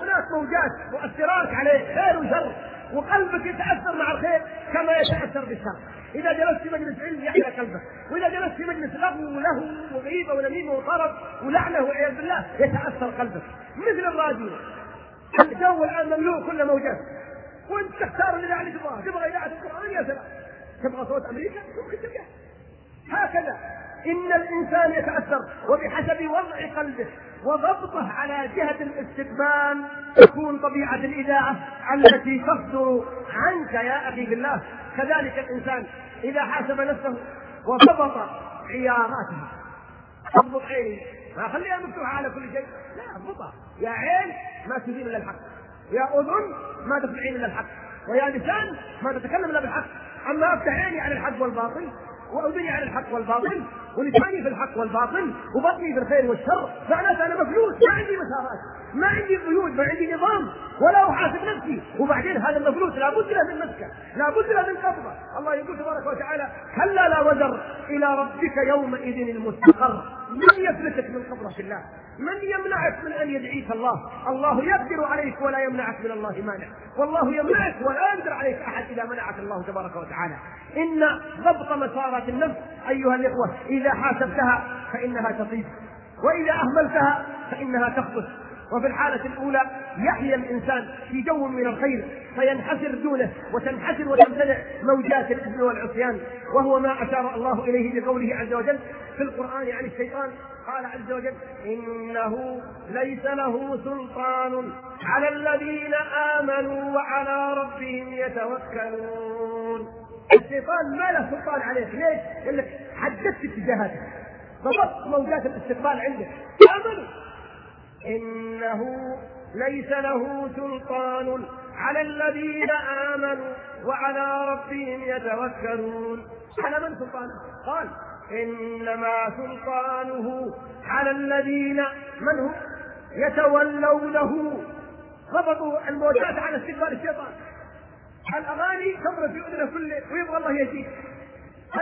هناك موجات مؤثرات عليه خير وشر وقلبك يتأثر مع الخير كما يتأثر بالشر. إذا جلست في مجلس علم يحيا قلبك. وإذا جلست في مجلس لغو وله وغيبة ونميمة وطرب ولعنة والعياذ بالله يتأثر قلبك. مثل الراديو. الجو الآن مملوء كل موجات. وإنت تختار اللي تبغاها تبغى إذاعة القرآن يا سلام. تبغى صوت أمريكا؟ ممكن تلقاه. هكذا. إن الإنسان يتأثر وبحسب وضع قلبه وضبطه على جهة الاستقبال تكون طبيعة الاذاعه التي تصدر عنك يا أخي بالله كذلك الإنسان إذا حاسب نفسه وضبط عياراته. أضبط عيني. ما خليها مفتوحه على كل شيء. لا أضبطها. يا عين ما تدين إلا الحق. يا أذن ما تسمعين إلا الحق. ويا لسان ما تتكلم إلا بالحق. أما أفتح عيني على الحق والباطل واذني على الحق والباطل ولساني في الحق والباطل وبطني في الخير والشر معناته أنا مفلوس ما عندي مسارات ما عندي قيود ما عندي نظام ولا أحاسب نفسي وبعدين هذا المفلوس لابد له من مسكه لابد له من قبضة. الله يقول تبارك وتعالى كلا لا وزر إلى ربك يومئذ المستقر. من يفلتك من قبضة الله؟ من يمنعك من أن يدعيك الله؟ الله يقدر عليك ولا يمنعك من الله مانع. والله يمنعك ولا يقدر عليك أحد إذا منعك الله تبارك وتعالى. إن ضبط مسارات النفس أيها الإخوة إذا حاسبتها فإنها تصيب وإذا أهملتها فإنها تخبث. وفي الحالة الأولى يحيا الإنسان في جو من الخير فينحسر دونه وتنحسر وتمتنع موجات الإثم والعصيان وهو ما أشار الله إليه بقوله عز وجل في القرآن عن الشيطان قال عز وجل إنه ليس له سلطان على الذين آمنوا وعلى ربهم يتوكلون الشيطان ما له سلطان عليك ليش؟ يقول لك حددت اتجاهاتك ضبطت موجات الاستقبال عندك آمنوا إنه ليس له سلطان على الذين آمنوا وعلى ربهم يتوكلون. على من سلطانه؟ قال إنما سلطانه على الذين من هم؟ يتولونه. ضبطوا الموجات على استقبال الشيطان. الأغاني تمر في اذنه كل ويبغى الله يزيد.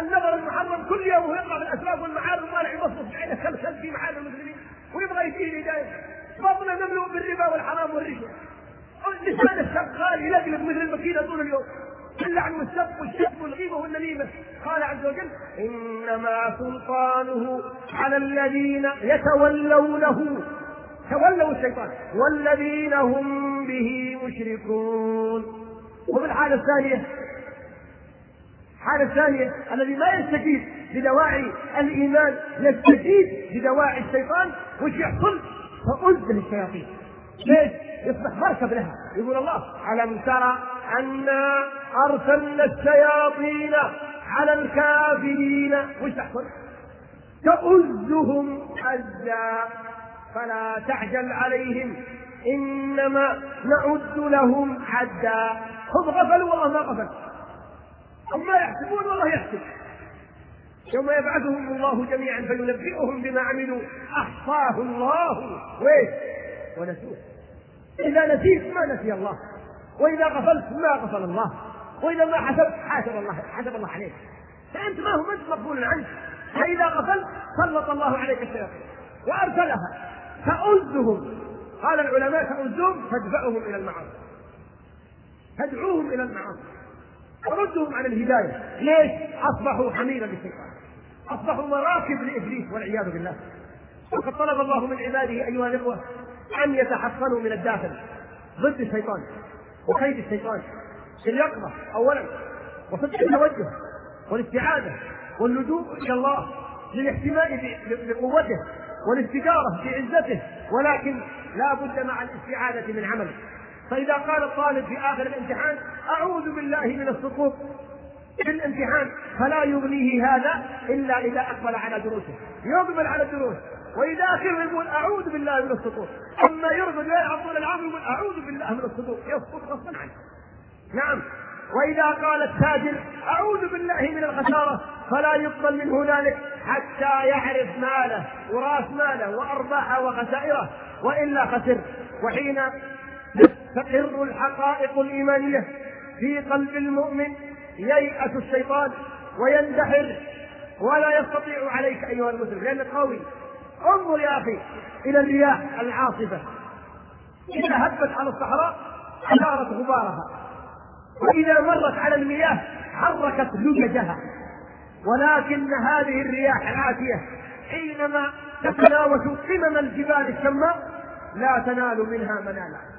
النظر المحرم كل يوم ويطلع في الاسواق والمعارض وما يبصص بعينه كل في معارض المسلمين ويبغى يزيد هدايه بطنه مملوء بالربا والحرام والرشوه لسانه شغال يلقلق مثل الماكينه طول اليوم. اللعن والسب والشتم والغيبة والنميمة. قال عز وجل إنما سلطانه على الذين يتولونه. تولوا الشيطان. والذين هم به مشركون. وفي الحالة الثانية الحالة الثانية الذي ما يستجيب لدواعي الإيمان يستجيب لدواعي الشيطان وش يحصل؟ فأذن الشياطين. ليش؟ يصبح مركب لها. يقول الله ألم ترى أنا أرسلنا الشياطين على الكافرين؟ وش تحصل؟ تؤزهم أزا فلا تعجل عليهم. إنما نعد لهم حدا. هم غفلوا والله ما غفل هم يحسبون والله يحسب. يوم يبعثهم الله جميعا فينبئهم بما عملوا. أحصاه الله. ويش؟ ونسوه. إذا نسيت ما نسي الله. وإذا غفلت ما غفل الله. وإذا ما حسبت حاسب الله. حسب الله عليك. فأنت ما هو انت مقبول عنك. فإذا غفلت سلط الله عليك الشياطين. وأرسلها. تؤزهم قال العلماء تؤزهم تدفعهم إلى المعاصي تدعوهم إلى المعاصي وردهم عن الهداية. ليش؟ أصبحوا حميرا للشيطان أصبحوا مراكب لإبليس والعياذ بالله. وقد طلب الله من عباده أيها الإخوة أن يتحصنوا من الداخل ضد الشيطان وكيد الشيطان في اليقظة اولا وصدق التوجه والاستعاذة واللجوء إلى الله للاحتماء بقوته والاستجارة بعزته ولكن لا بد مع الاستعاذة من عمل فإذا قال الطالب في آخر الامتحان أعوذ بالله من السقوط. في الامتحان فلا يغنيه هذا إلا إذا أقبل على دروسه. يقبل على الدروس وإذا آخر يقول أعوذ بالله من السقوط. أما يرفض ويلعب طول العام يقول أعوذ بالله من السقوط. يسقط غصبا عنه. نعم. وإذا قال التاجر أعوذ بالله من الخسارة فلا يقبل منه ذلك حتى يعرف ماله وراس ماله وأرباحه وخسائره وإلا خسر. وحين تقر الحقائق الإيمانية في قلب المؤمن ييأس الشيطان ويندحر ولا يستطيع عليك أيها المسلم لأنك قوي انظر يا أخي إلى الرياح العاصفة. إذا هبت على الصحراء أثارت غبارها. وإذا مرت على المياه حركت لججها. ولكن هذه الرياح العاتية حينما تتناوش قمم الجبال الشماء لا تنال منها منالا.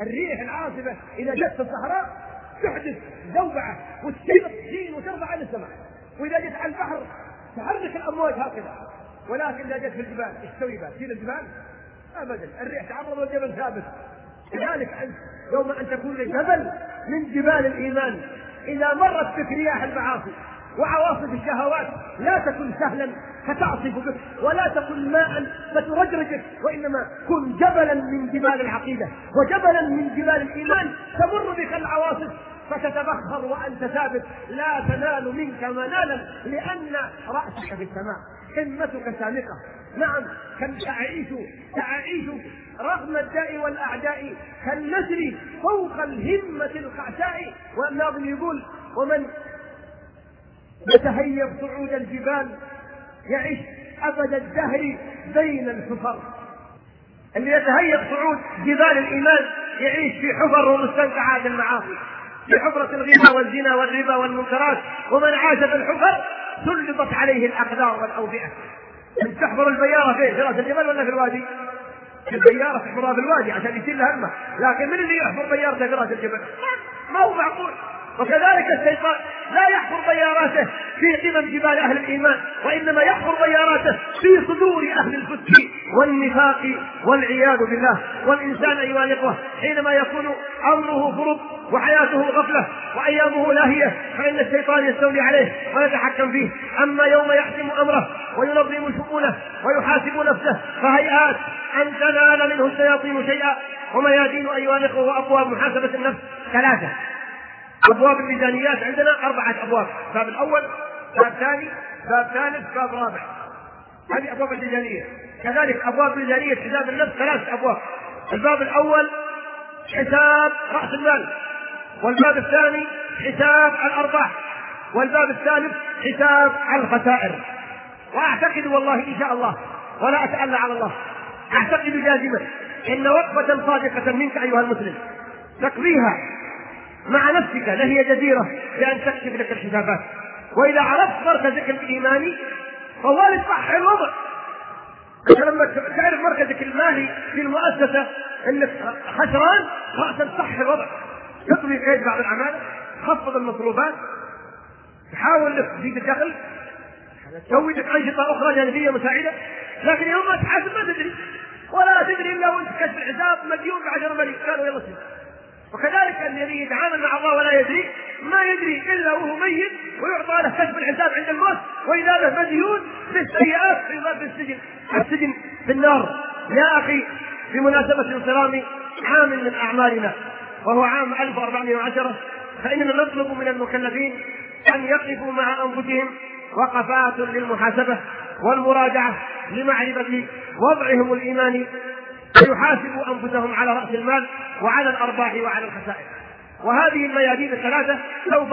الريح العاصفة إذا جت في الصحراء تحدث زوبعة وتسير تزين وترفع إلى السماء. وإذا جت على البحر تحرك الأمواج هكذا. ولكن إذا جت في الجبال إيش تسوي بها؟ تشيل الجبال؟ أبدا الريح تعرض والجبل ثابت. كذلك أنت يوم أن تكون جبل من جبال الإيمان. إذا مرت بك رياح المعاصي. وعواصف الشهوات لا تكن سهلا فتعصف بك ولا تكن ماء فترجرجك وإنما كن جبلا من جبال العقيدة وجبلا من جبال الإيمان. تمر بك العواصف فتتبخر وأنت ثابت. لا تنال منك منالا لأن رأسك في السماء همتك سامقة. نعم تعيش تعيش رغم الداء والأعداء كالنسر فوق الهمة الخعساء. والناظم يقول ومن يتهيب صعود الجبال يعيش أبد الدهر بين الحفر اللي يتهيب صعود جبال الإيمان يعيش في حفر ومستنقعات المعاصي في حفرة الغنى والزنا والربا والمنكرات ومن عاش في الحفر سلطت عليه الأقدار والأوبئة تحفر البيارة فين؟ في راس الجبل ولا في الوادي؟ في البيارة تحفرها في الوادي عشان يشيل همه، لكن من اللي يحفر بيارته في راس الجبل؟ ما هو معقول وكذلك الشيطان لا يحفر طياراته في قمم جبال أهل الإيمان وإنما يحفر طياراته في صدور أهل الفسق والنفاق والعياذ بالله. والإنسان أيها الإخوة حينما يكون أمره فرط وحياته غفلة وأيامه لاهية فإن الشيطان يستولي عليه ويتحكم فيه. أما يوم يحسم أمره وينظم شؤونه ويحاسب نفسه فهيئات أن تنال منه الشياطين شيئا. وميادين أيها الإخوة وابواب محاسبه النفس ثلاثة. أبواب الميزانيات عندنا أربعة أبواب الباب الأول باب ثاني باب ثالث باب رابع. هذه أبواب الميزانية. كذلك أبواب ميزانيه حساب النفس ثلاث أبواب. الباب الأول حساب رأس المال والباب الثاني حساب الأرباح والباب الثالث حساب الخسائر. وأعتقد والله إن شاء الله ولا أتألى على الله أعتقد جازما إن وقفة صادقة منك أيها المسلم تقضيها مع نفسك لهي جديرة بأن تكشف لك الحسابات وإذا عرفت مركزك الإيماني فوالد صح الوضع. لما تعرف مركزك المالي في المؤسسة إنك خسران راسا صح الوضع. تقضي قيد بعض الأعمال؟ تخفض المصروفات تحاول إنك تزيد الدخل. تسوي لك أنشطة أخرى جانبية مساعدة. لكن يوم ما تحاسب ما تدري. ولا تدري إلا وأنت كشف الحساب مليون ب 10 مليون قالوا يلا سيب وكذلك الذي يتعامل مع الله ولا يدري ما يدري إلا وهو ميت ويعطى له كشف الحساب عند الموت وإذا به مديون بالسيئات في السجن. السجن في النار. يا أخي بمناسبة انصرام عام من أعمالنا وهو عام 1410 فإننا نطلب من المكلفين أن يقفوا مع أنفسهم وقفات للمحاسبة والمراجعة لمعرفة وضعهم الإيماني ويحاسبوا أنفسهم على رأس المال وعلى الأرباح وعلى الخسائر. وهذه الميادين الثلاثة سوف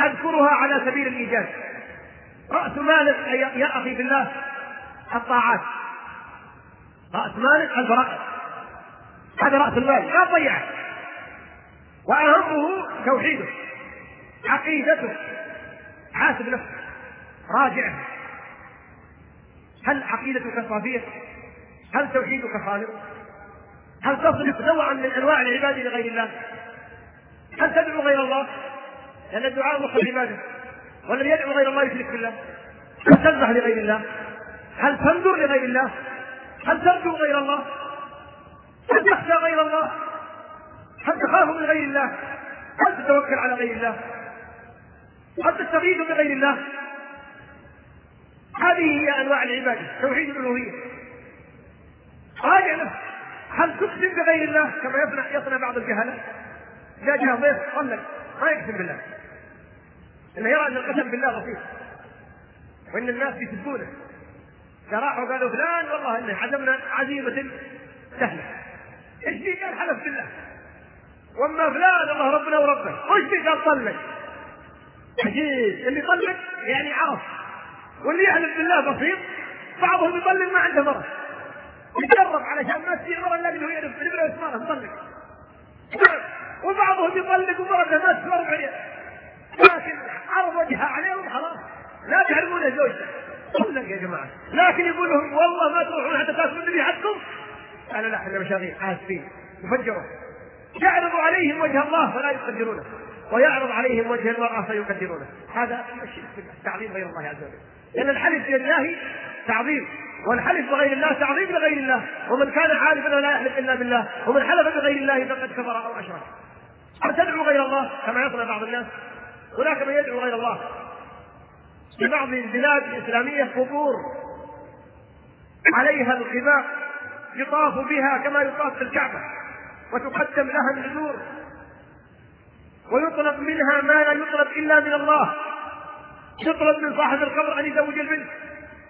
أذكرها على سبيل الإيجاز. رأس مالك يا أخي في الله الطاعات. رأس مالك الفرائض هذا رأس المال لا تضيعه وأهمه توحيده عقيدته حاسب نفسك راجعه. هل عقيدتك صافية؟ هل توحيدك خالق؟ هل تصرف نوعا من أنواع العباده لغير الله؟ هل تدعو غير الله؟ لأن الدعاء مخ العباده والذي يدعو غير الله يشرك بالله هل تذبح لغير الله؟ هل تنظر لغير الله؟ هل ترجو غير الله؟ هل تخشى غير الله؟ هل تخاف من غير الله؟ هل تتوكل على غير الله؟ هل تستغيث بغير الله؟ هذه هي أنواع العبادة توحيد الألوهية راجع نفسك هل تقسم بغير الله كما يصنع يصنع بعض الجهلة؟ جاء جاء ضيف صلى ما يقسم بالله. إنه يرى أن القسم بالله بسيط وإن الناس يسبونه. راحوا قالوا فلان والله إنه عزمنا عزيمة سهلة. إيش في قال حلف بالله؟ وأما فلان الله ربنا وربه. وش في قال طلق عجيب. اللي طلق يعني عرف. واللي يحلف بالله بسيط بعضهم يطلق ما عنده مرض. يجرب علشان ما تصير مرة انه يعرف الابره واسمارها مطلق وبعضهم يطلق ومرته ما تسمر بعيد لكن عرض وجهها عليهم خلاص. لا تعرفون زوجته. طلق يا جماعة. لكن يقول لهم والله ما تروحون حتى تاكلوا النبي حقكم قال لا إحنا مشاغيل اسفين يفجروا يعرض عليهم وجه الله فلا يقدرونه. ويعرض عليهم وجه المرأة فيقدرونه. هذا تعظيم غير الله عز وجل. لأن الحلف بالله تعظيم. والحلف بغير الله تعظيم لغير الله. ومن كان حالفا لا يحلف إلا بالله. ومن حلف بغير الله فقد كفر أو أشرك. أو تدعو غير الله؟ كما يصنع بعض الناس. هناك من يدعو غير الله. في بعض البلاد الإسلامية قبور. عليها القباء يطاف بها كما يطاف في الكعبة. وتقدم لها النذور. ويطلب منها ما لا يطلب إلا من الله. يطلب من صاحب القبر أن يزوج البنت.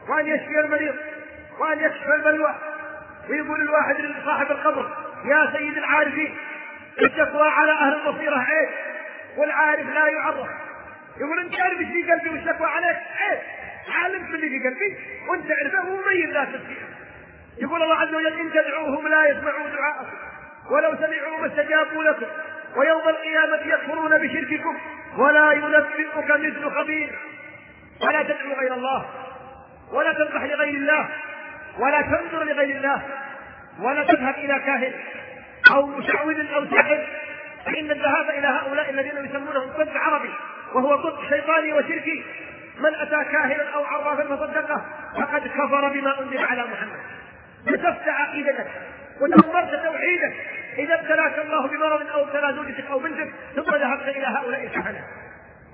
وأن يشفي المريض. وأن يكشف البلوى ويقول الواحد لصاحب القبر يا سيد العارفين الشكوى على أهل البصيرة عيب والعارف لا يعرف. يقول أنت عارف إيش في قلبي والشكوى عليك؟ عيب عالم اللي في قلبي وأنت تعرفه ومميز لا تستطيع. يقول الله عز وجل إن تدعوهم لا يسمعوا دعاءكم ولو سمعوا ما استجابوا لكم ويوم القيامة يكفرون بشرككم ولا ينبئك مثل خبير. ولا تدعو غير الله ولا تذبح لغير الله ولا تنظر لغير الله ولا تذهب إلى كاهن أو مشعوذ أو ساحر فإن الذهاب إلى هؤلاء الذين يسمونهم طب عربي وهو طب شيطاني وشركي. من أتى كاهنا أو عرافا فصدقه فقد كفر بما أنزل على محمد. كشفت عقيدتك ودمرت توحيدك. إذا ابتلاك الله بمرض أو ابتلى زوجتك أو بنتك ثم ذهبت إلى هؤلاء الكهنة.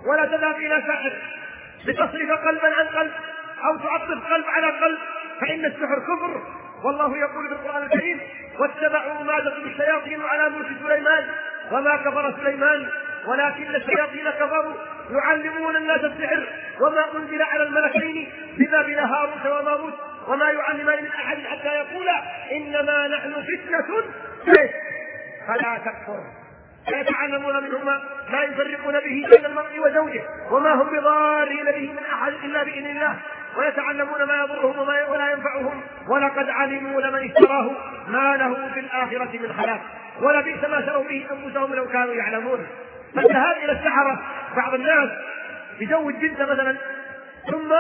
ولا تذهب إلى ساحر لتصرف قلبا عن قلب أو تعطف قلب على قلب. فإن السحر كفر. والله يقول في القرآن الكريم واتبعوا ما تتلو الشياطين على ملك سليمان وما كفر سليمان ولكن الشياطين كفروا يعلمون الناس السحر وما أنزل على الملكين ببابل هاروت وماروت وما يعلمان من أحد حتى يقولا إنما نحن فتنة فلا تكفر. فيتعلمون منهما ما يفرقون به بين المرء وزوجه وما هم بضارين به من أحد إلا بإذن الله. ويتعلمون ما يضرهم ولا ينفعهم. ولقد علموا لمن اشتراه ما له في الآخرة من خلاق. ولبئس ما شروا به أنفسهم لو كانوا يعلمون. فالذهاب إلى السحرة. بعض الناس يزوج بنته مثلا ثم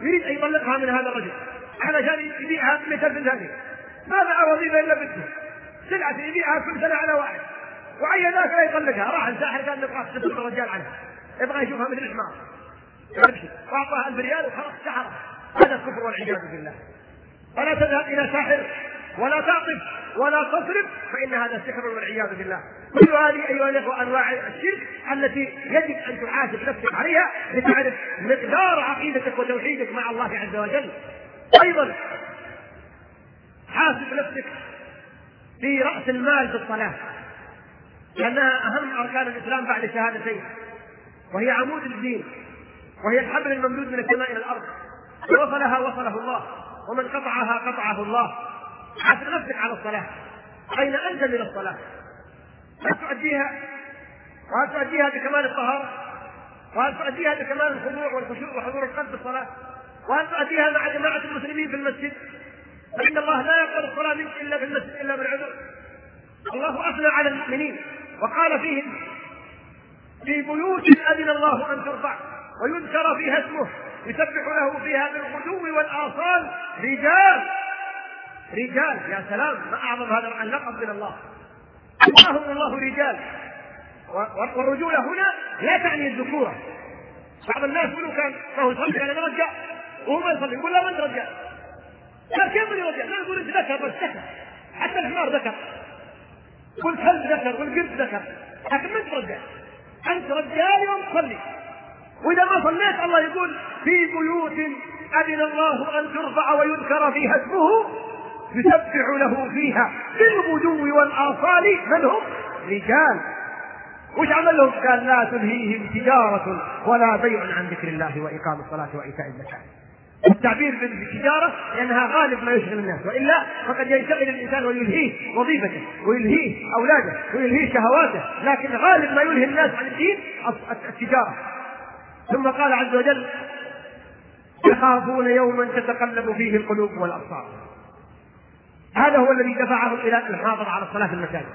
يريد أن يطلقها من هذا الرجل. علشان يبيعها ب 100000 ثانية ما معه وظيفه إلا بنته؟ سلعة يبيعها كل سنة على واحد. وعين ذاك لا يطلقها؟ راح الساحر نبغى تسلم الرجال عنها. يبغى يشوفها مثل الحمار. وأعطاها 1000 ريال وخلاص سحر هذا الكفر والعياذ بالله. فلا تذهب إلى ساحر ولا تعطف ولا تصرف فإن هذا سحر والعياذ بالله. كل هذه أيها الإخوة أنواع الشرك التي يجب أن تحاسب نفسك عليها لتعرف مقدار عقيدتك وتوحيدك مع الله عز وجل. أيضا حاسب نفسك في رأس المال في الصلاة. لأنها أهم أركان الإسلام بعد الشهادتين وهي عمود الدين. وهي الحبل الممدود من السماء إلى الأرض. وصلها وصله الله. ومن قطعها قطعه الله. حاسب نفسك على الصلاة. أين أنت من الصلاة؟ هل تؤديها؟ وهل تؤديها بكمال الطهاره وهل تؤديها بكمال الخضوع والخشوع وحضور القلب في الصلاة؟ وهل تؤديها مع جماعة المسلمين في المسجد؟ فإن الله لا يقبل الصلاة منك إلا في المسجد إلا بالعذر. الله أثنى على المؤمنين. وقال فيهم في بيوت أذن الله أن ترفع. ويذكر فيها اسمه يسبح له فيها بالغدو والآصال. رجال رجال يا سلام ما أعظم هذا اللقب من الله. سماهم الله رجال. والرجولة هنا لا تعني الذكوره بعض الناس يقولوا كان ما هو يصلي أنا رجال وهو ما يصلي يقول لا ما رجال لا كيف من رجال لا يقول ذكر بس ذكر. حتى الحمار ذكر. والكلب ذكر والقرد ذكر. لكن ما انت رجال أنت رجال يوم تصلي. وإذا ما صليت الله يقول في بيوت أذن الله أن ترفع ويذكر فيها اسمه يسبح له فيها بالغدو والآصال من هم؟ رجال وش عمل لهم؟ قال لا تلهيهم تجارة ولا بيع عن ذكر الله وإقام الصلاة وإيتاء الزكاة. التعبير بالتجارة لأنها غالب ما يشغل الناس وإلا فقد ينشغل الإنسان ويلهيه وظيفته ويلهيه أولاده ويلهيه شهواته لكن غالب ما يلهي الناس عن الدين التجارة ثم قال عز وجل يخافون يوما تتقلب فيه القلوب والأبصار. هذا هو الذي دفعهم إلى الحافظ على الصلاة في المساجد.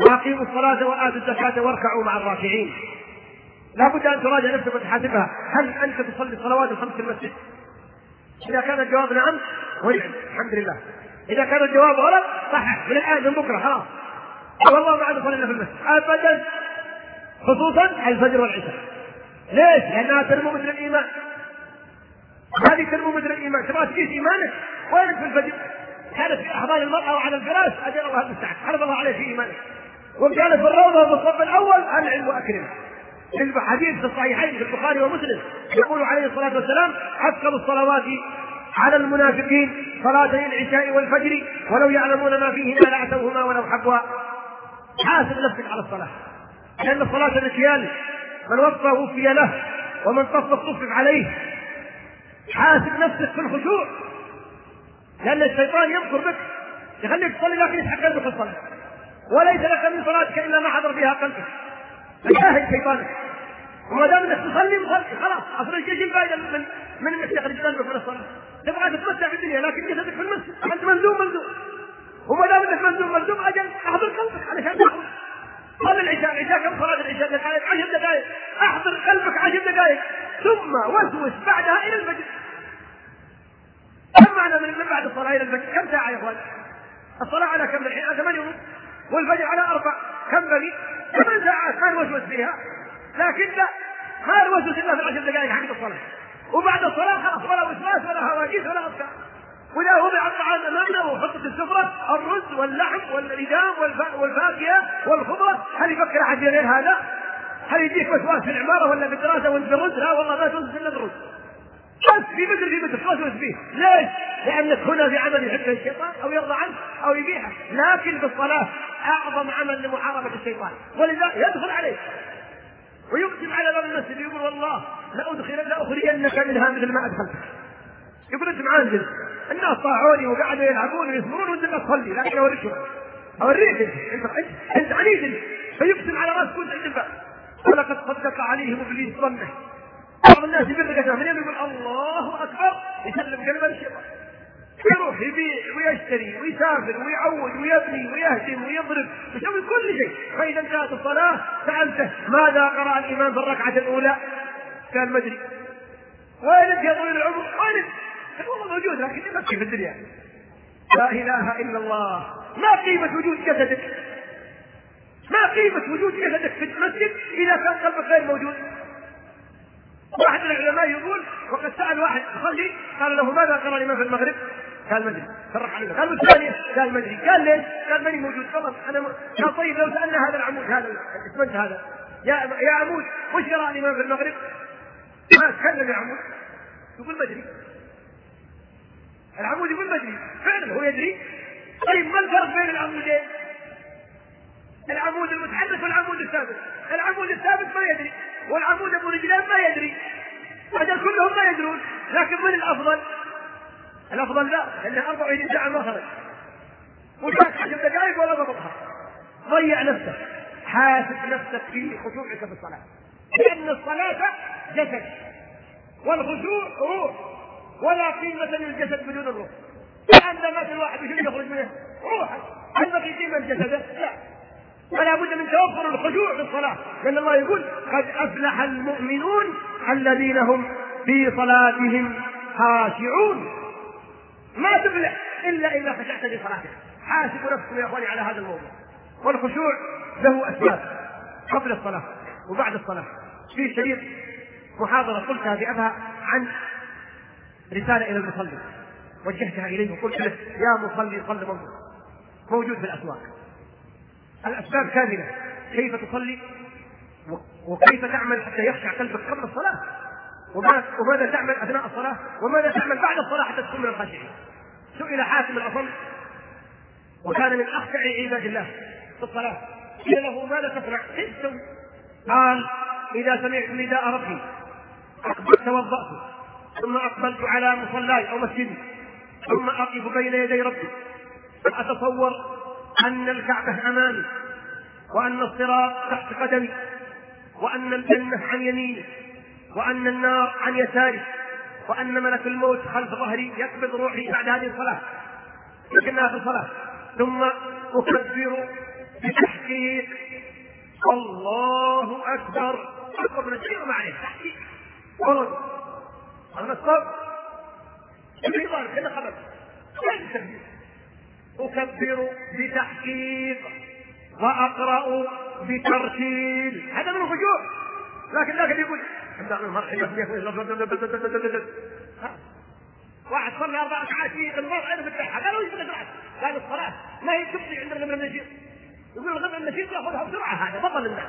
وأقيموا الصلاة وآتوا الزكاة واركعوا مع الراكعين. لا بد أن تراجع نفسك وتحاسبها. هل أنت تصلي الصلوات الخمس في المسجد؟ إذا كان الجواب نعم ونعم الحمد لله. إذا كان الجواب غلط صحح من الآن من بكرة خلاص. والله ما عاد صلينا في المسجد. ابدا. خصوصا الفجر والعشاء. ليش؟ لانها تنمو مثل الإيمان. هذه تنمو مثل الإيمان. تبغى تقيس إيمانك. وينك في الفجر؟ كانت في احضان المرأة وعلى الفراش. أجل الله المستعان حرم الله عليه في ايمانه وان كانت في الروضة في الصف الأول انعم وأكرم. في حديث في الصحيحين في البخاري ومسلم يقول عليه الصلاة والسلام اثقل الصلوات على المنافقين صلاتي العشاء والفجر ولو يعلمون ما فيهما لاتوهما ولو حبوا. حاسب نفسك على الصلاة. لأن الصلاة مكيال من وفى وفي له ومن صف صفف عليه. حاسب نفسك في الخشوع لأن الشيطان يمكر بك. يخليك تصلي لكن يسحق قلبك الصلاة وليس لك من صلاتك إلا ما حضر فيها قلبك. فجاهد شيطانك. وما دام انك تصلي خلاص. أصل إيش الفائده من من إنك تخرج قلبك من الصلاة؟ تبغى تتمتع بالدنيا لكن جسدك في المسجد أنت ملزوم ملزوم وما دام انك ملزوم ملزوم أجل أحضر قلبك علشان تخرج صلي العشاء العشاء كم صلاة العشاء دقائق عشر دقائق أحضر قلبك عشر دقائق ثم وسوس بعدها إلى الفجر كم معنى من بعد الصلاة إلى الفجر؟ كم ساعة يا إخوان؟ الصلاة على كم الحين؟ على ثمانية ونص والفجر على أربع كم بقي؟ ثمان ساعات ما نوسوس فيها لكن لا ما نوسوس إلا في العشر دقائق حق الصلاة وبعد الصلاة خلاص ولا وسواس ولا هواجيس ولا أفكار وإذا وضع الطعام أمامنا وحطت السفرة الرز واللحم والإدام والفاكهة والخضرة. هل يفكر أحد غير هذا؟ هل يجيك وسواس في العمارة ولا في الدراسة وانت بالرز؟ لا والله ما توسوس إلا بالرز بس في بدر في بدر. توسوس فيه ليش؟ لأنك هنا في عمل يحبه الشيطان أو يرضى عنه أو يبيعه. لكن بالصلاة أعظم عمل لمحاربة الشيطان. ولذا يدخل عليك ويقسم على باب المسجد. يقول والله لأدخل لأخرجنك منها مثل ما أدخلتك يقول أنت معاندل الناس طاعوني وقعدوا يلعبون ويصبرون وأنت تصلي لكن أوريك أوريك. أنت أنت عنيد. فيقسم على راس كل عند ولقد صدق عليهم إبليس ظنه. بعض الناس يبرق من يقول الله أكبر. يسلم قلبه للشيطان. يروح يبيع ويشتري ويسافر ويعود ويبني ويهدم ويضرب ويسوي كل شيء. فإذا انتهت الصلاة سألته ماذا قرأ الإمام في الركعة الأولى؟ قال ما أدري. وين أنت يا طويل العمر؟ وين أنت؟ والله موجود لكن يبكي في الدنيا لا إله إلا الله. ما قيمة وجود جسدك؟ ما قيمة وجود جسدك في المسجد إذا كان قلبك غير موجود؟ واحد من العلماء يقول وقد سأل واحد يصلي قال له ماذا قرأ الإمام في المغرب؟ قال ما ادري فرح عليه. قال والثانية قال ما ادري قال ليش؟ قال ماني موجود. خلاص أنا م... قال طيب لو سألنا هذا العمود هذا الاسمنت هذا. يا يا عمود وش قرأ الإمام في المغرب؟ ما تكلم يا عمود. يقول ما العمود ما أدري. فعلا هو يدري. طيب ما الفرق بين العمودين؟ العمود المتحرك والعمود الثابت العمود الثابت ما يدري والعمود أبو رجلان ما يدري. هذول كلهم ما يدرون. لكن من الأفضل؟ الأفضل لا لأنه 24 ساعه ما خرج. وشاك 10 دقائق ولا ضبطها. ضيع نفسك. حاسب نفسك في خشوعك في الصلاة. لأن الصلاة جسد والخشوع روح. ولا قيمة للجسد بدون الروح. فأنت مثل واحد يخرج منه. روحه. هل بقي قيمة جسده؟ لا. فلا بد من توفر الخشوع في الصلاة. لأن الله يقول قد أفلح المؤمنون الذين هم في صلاتهم خاشعون. ما تفلح إلا إذا خشعت في صلاتك حاسبوا نفسكم يا إخواني على هذا الموضوع. والخشوع له أسباب قبل الصلاة وبعد الصلاة. في شريط محاضرة قلتها بأبها عن رسالة إلى المصلي. وجهتها إليه وقلت له يا مصلي صل موجود موجود في الأسواق. الأسباب كاملة. كيف تصلي؟ وكيف تعمل حتى يخشع قلبك قبل الصلاة؟ وماذا تعمل أثناء الصلاة؟ وماذا تعمل بعد الصلاة حتى تكون من الخاشعين؟ سئل حاتم الأصم. وكان من أخشع عباد الله في الصلاة. قيل له ماذا تصنع؟ قال إذا سمعت نداء ربي توضأت. ثم أقبلت على مصلاي أو مسجدي ثم أقف بين يدي ربي. فأتصور أن الكعبة أمامي وأن الصراط تحت قدمي وأن الجنة عن يميني وأن النار عن يساري وأن ملك الموت خلف ظهري يقبض روحي بعد هذه الصلاة لكنها في الصلاة. ثم أكبر بتحقيق الله أكبر. أكبر نسير معي تحقيق. والله أنا الصبر في ظهر كذا خبر. أكبر بتحقيق وأقرأ بترتيل. هذا من الخشوع لكن ذاك يقول واحد صلى أربع ركعات في المرء أنا فتحها قالوا إيش بدك قال الصلاة ما هي تبقي عند الغمر النشيط يقول الغمر النشيط يأخذها بسرعة. هذا بطل الناس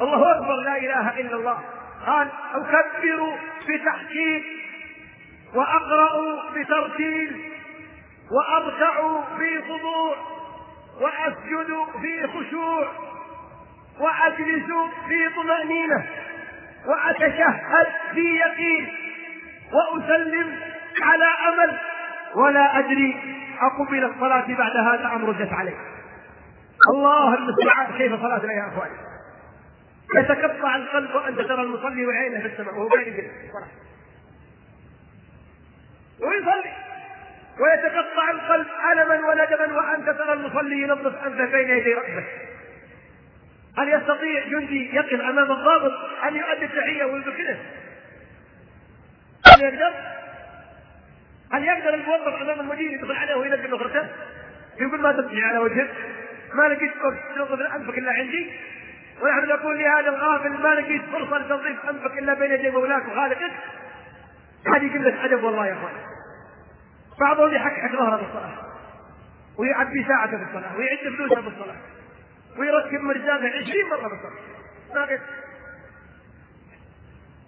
الله أكبر. لا إله إلا الله. قال أكبر بتحقيق وأقرأ بترتيل واركع في خضوع وأسجد في خشوع وأجلس في طمأنينة وأتشهد في يقين وأسلم على أمل ولا أدري أقبل الصلاة بعد هذا أم ردت عليه. الله المستعان. كيف صلاتنا يا إخواني؟ يتقطع القلب وأنت ترى المصلي وعينه في السماء وهو بين الصلاه ويصلي. ويتقطع القلب ألما وندما وأنت ترى المصلي ينظف أنفه بين يدي ربه هل يستطيع جندي يقف أمام الضابط أن يؤدي التحية ويذكره؟ هل يقدر؟ هل يقدر الموظف أمام المدير يدخل عليه وينزل نظرته؟ يقول ما تمشي على وجهك. ما لقيت تنظف أنفك إلا عندي. ونحن نقول لهذا الغافل ما لقيت فرصة لتنظيف أنفك إلا بين يدي مولاك وخالقك. هذه قلة أدب والله يا أخوان. بعضهم يحكحك ظهره بالصلاة ويعبي ساعته بالصلاة ويعد فلوسه بالصلاة ويركب مرزاقه عشرين مرة بالصلاة ناقص.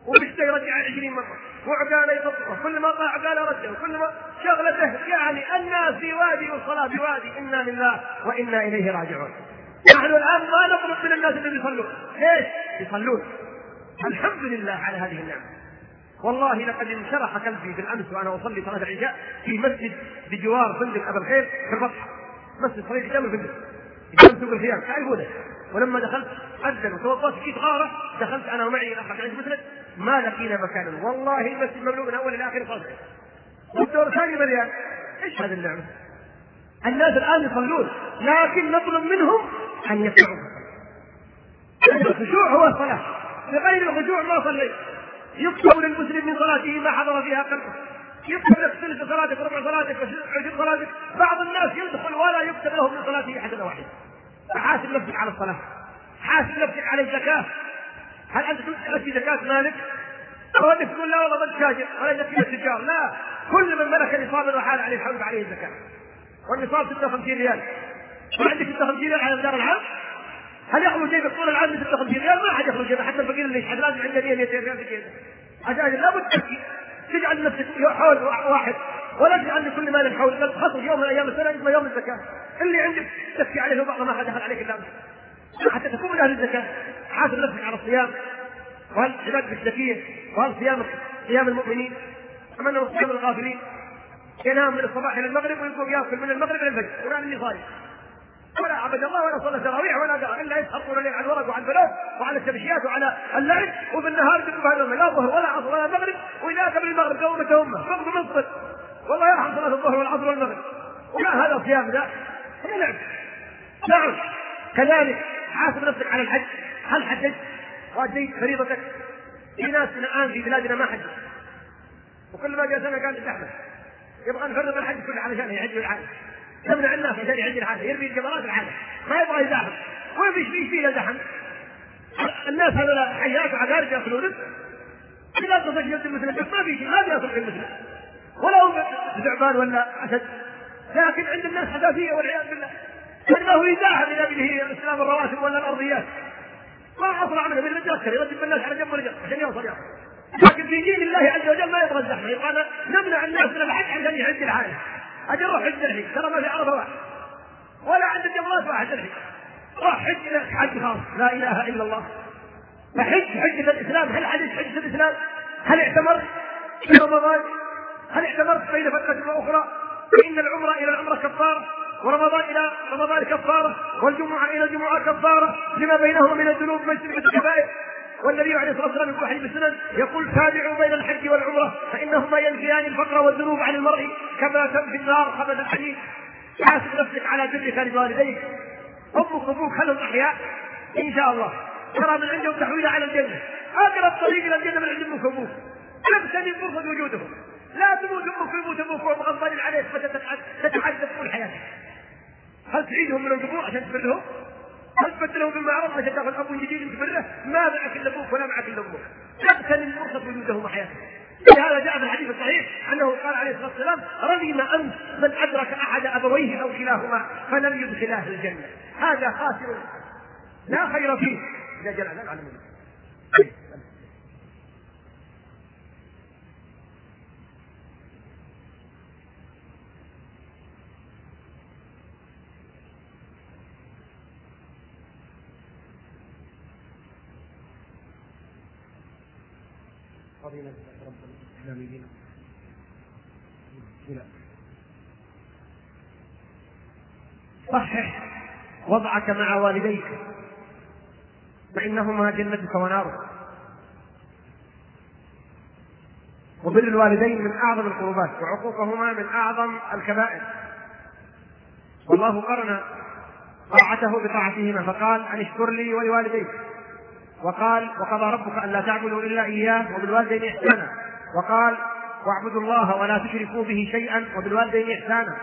وبيشتري يرجع عشرين مرة. وعقاله يغطه كل ما طلع عقاله رده وكل ما شغلته يعني الناس في وادي والصلاة في وادي إنا لله وإنا إليه راجعون. نحن الآن ما نطلب من الناس اللي يصلون. ليش؟ يصلون. الحمد لله على هذه النعمة. والله لقد انشرح قلبي بالأمس وأنا أصلي صلاة العشاء في مسجد بجوار فندق ابا الخير في البطحه مسجد صغير قدام الفندق قدام سوق الخيام. تعرفونه؟ ولما دخلت أذن وتوضأت في غاره دخلت أنا ومعي الاخ عبد العزيز ما لقينا مكانا. والله المسجد مملوء من أول إلى آخر صلاه والدور الثاني مليان. إيش هذه النعمة؟ الناس الآن يصلون لكن نطلب منهم أن يدفعوا الخشوع هو الصلاة. بغير الخشوع ما صليت. يكتب للمسلم من صلاته ما حضر فيها قلبه يكتب لك ثلث صلاتك ربع صلاتك عشر صلاتك بعض الناس يدخل ولا يكتب له من صلاته حسنه واحدة فحاسب نفسك على الصلاة. حاسب نفسك على الزكاة. هل أنت تؤتي زكاة مالك؟ أو أنك تقول لا والله من تاجر ولا يزكي التجار لا. كل من ملك نصابا وحال عليه الحول عليه الزكاة. والنصاب 56 ريال. وعندك 56 ريال على مدار العام؟ هل يخرج جيبك طول العام 56 ريال؟ ما حد يخرج جيبه حتى الفقير اللي يشحن لازم عنده 100 200 ريال في جيبه عشان لابد تبكي تجعل نفسك حول واحد ولا تجعل لكل مال حول خصص يوم من أيام السنة اسمه يوم الزكاة. اللي عندك تبكي عليه بعض ما دخل عليك إلا حتى تكون من أهل الزكاة. حاسب نفسك على الصيام. وهل عبادة الزكية وهل صيام صيام المؤمنين؟ أم أنه صيام الغافلين؟ ينام من الصباح إلى المغرب ويقوم يأكل من المغرب إلى الفجر. ونام اللي صايم ولا عبد الله ولا صلى تراويح ولا الا يسهر طول الليل على الورق وعلى البنات وعلى التمشيات وعلى اللعب وبالنهار يدق هذا لا ظهر ولا عصر ولا مغرب وإذا قبل المغرب قومة امه فقد منصب والله يرحم صلاة الظهر والعصر والمغرب. وما هذا صيام ذا؟ هي لعب. نعم كذلك حاسب نفسك على الحج. هل حججت؟ واديت فريضتك؟ في ناس الآن في بلادنا ما حج وكل ما جاء سنه قال زحمة. يبغى نفرض الحج كله علشان يحج العالم. نمنع الناس عشان يحج العالم يرمي الجمرات العالم. ما يبغى يزاحم. وين في إيش فيه زحم؟ الناس هذول حيات وعقارب ياكلون رزق اذا تصل يد المسلم ما في شيء ما بيصل المسلم ولا هو ثعبان ولا أسد. لكن عند الناس حساسية والعياذ بالله. ما هو يزاحم إذا به اسلام الرواتب ولا الأرضيات. ما اسرع منه من يتذكر يرتب الناس على جنب ورجل عشان يوصل يوصل لكن في دين الله عز وجل ما يبغى الزحمة يبغى نمنع الناس من الحج عشان يحج العالم. أجل روح حج الحين ترى ما في عرفه واحد ولا عند الجمرات واحد. الحين روح حج لك حج خاص لا إله إلا الله. فحج حجة الإسلام. هل حج حجة الإسلام؟ هل اعتمرت في رمضان؟ هل اعتمرت بين فترة وأخرى؟ فان العمرة إلى العمرة كفارة ورمضان إلى رمضان كفارة والجمعة إلى الجمعة كفارة لما بينهما من الذنوب من الكبائر. والنبي عليه الصلاه والسلام يقول حديث السنن يقول تابعوا بين الحج والعمره فانهما ينفيان الفقر والذنوب عن المرء كما تنفي النار خبث الحديد حاسب نفسك على برك لوالديك أمك وابوك هل هم احياء؟ ان شاء الله ترى من عندهم تحويل على الجنه اقرب طريق إلى الجنه من عند أمك وابوك تغتنم فرصه وجودهم لا تموت أمك ويموت أبوك وهم غضبانين عليك فتتعذب طول حياتك هل تعيدهم من القبور عشان تبرهم؟ هل تبدلهم بالمعروف عشان تاخذ اب جديد تبره؟ ما معك إلا أبوك ولا معك إلا أمك. تغتنم فرصه وجودهم وحياتك. لهذا جاء في الحديث الصحيح أنه قال عليه الصلاة والسلام رغم أنت من أدرك أحد أبويه أو كلاهما فلم يدخلاه الجنة. هذا خاسر لا خير فيه إذا الاذان على المنبر. فضيلة رب الإسلاميين صحح وضعك مع والديك فإنهما جنتك ونارك. وبر الوالدين من أعظم القربات وعقوقهما من أعظم الكبائر. والله قرن طاعته بطاعتهما فقال أن اشكر لي ولوالديك. وقال وقضى ربك الا تعبدوا إلا إياه وبالوالدين إحسانا. وقال واعبدوا الله ولا تشركوا به شيئا وبالوالدين إحسانا.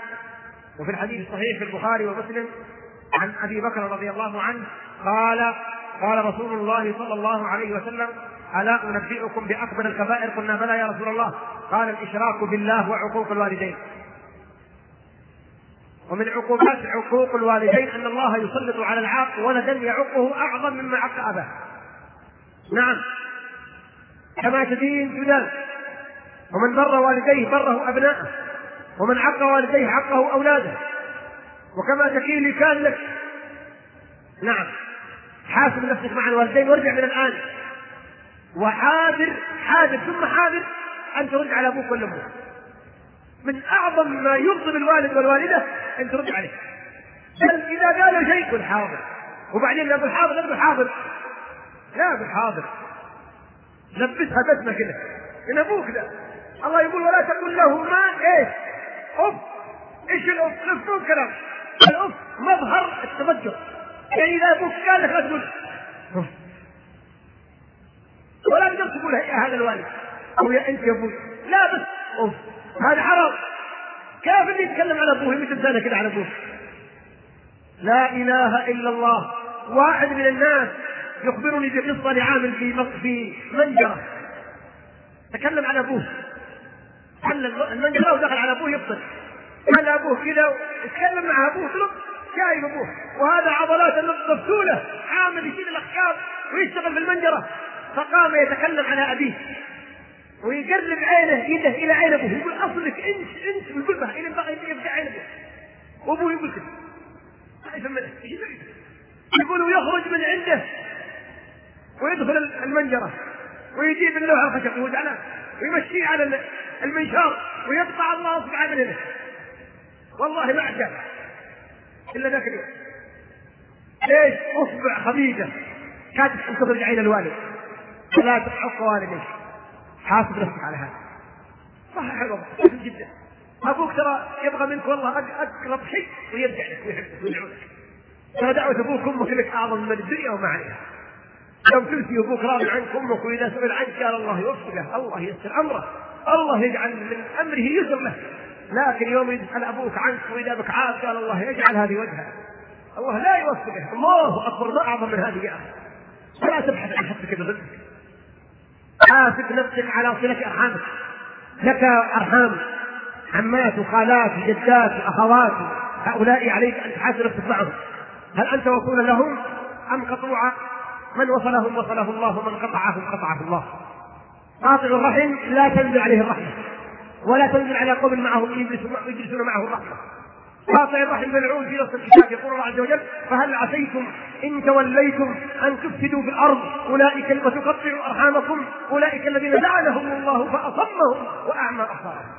وفي الحديث الصحيح في البخاري ومسلم عن أبي بكر رضي الله عنه قال قال رسول الله صلى الله عليه وسلم ألا أنبئكم بأكبر الكبائر؟ قلنا بلى يا رسول الله. قال الإشراك بالله وعقوق الوالدين. ومن عقوبات عقوق الوالدين أن الله يسلط على العاق ولدا يعقه أعظم مما عق أباه. نعم. كما تدين تدان ومن بر والديه بره أبناءه. ومن عق والديه عقه أولاده. وكما تكيل كان لك. نعم. حاسب نفسك مع الوالدين وارجع من الآن. وحاذر حاذر ثم حاذر أن ترد على أبوك ولا أمك من أعظم ما يغضب الوالد والوالدة أن ترد عليه. بل إذا قالوا شيء قل حاضر. وبعدين ابو الحاضر ابو الحاضر لا الحاضر لبسها بسمه كده. من أبوك ده. الله يقول ولا تقل له ما إيش. أوف. إيش الأوف؟ نفس الكلام. الأوف مظهر التفجر يعني إذا أبوك قال لك لا تقول. ولا تقدر تقول يا هذا الوالد. أو يا أنت يا أبوي لا بس. أوف. هذا حرام. كيف اللي يتكلم على أبوه؟ مثل لسانه كده على أبوه؟ لا إله إلا الله. واحد من الناس. يخبرني بقصة لعامل في في منجرة. تكلم على أبوه. حل المنجره ودخل على أبوه يفطر قال ابوه كذا اتكلم مع أبوه طلب شايف أبوه. وهذا عضلات مفتولة. عامل يشيل الأخشاب ويشتغل في المنجرة. فقام يتكلم على أبيه. ويقرب عينه يده إلى عين أبوه. يقول أصلك إنت إنت. بها إلى يبقى عين أبوه. وأبوه يقول كذا يقول ويخرج من عنده. ويدخل المنجرة ويجيب اللوحه الخشب ويجعلها ويمشيه على المنشار ويقطع الله اصبعه من والله ما عجب إلا ذاك اليوم. ليش؟ أصبع خديجة كانت ان تخرج عين الوالد. فلا تحق والديك. حاسب نفسك على هذا. صحيح الوضع جدا. أبوك ترى يبغى منك والله أقرب شيء ويرجع لك ويحبك ويدعوك. ترى دعوة أبوك وأمك لك أعظم من الدنيا وما عليها يوم تمشي أبوك راضي عنك أمك وإذا سئل عنك قال الله يوفقه الله ييسر امره الله يجعل من أمره يسر له لكن يوم يسال أبوك عنك وإذا بك عاد قال الله يجعل هذه وجهه الله لا يوفقه الله أكبر ما أعظم من هذه يا أخي. فلا تبحث عن حسبك برزقك حاسب نفسك على صلة أرحامك. لك أرحام عمات وخالات وجدات واخوات هؤلاء عليك أن تحاسب نفسك معهم. هل أنت وصول لهم أم قطوع من وصلهم وصله الله ومن قطعهم قطعه الله. قاطع الرحم لا تنزل عليه الرحمة ولا تنزل على قوم معهم يجلسون معه الرحمة. قاطع الرحم ملعون في نص الكتاب يقول الله عز وجل فهل عسيتم إن توليتم أن تفسدوا في الأرض؟ أولئك وتقطعوا أرحامكم أولئك الذين لعنهم الله فأصمهم وأعمى ابصارهم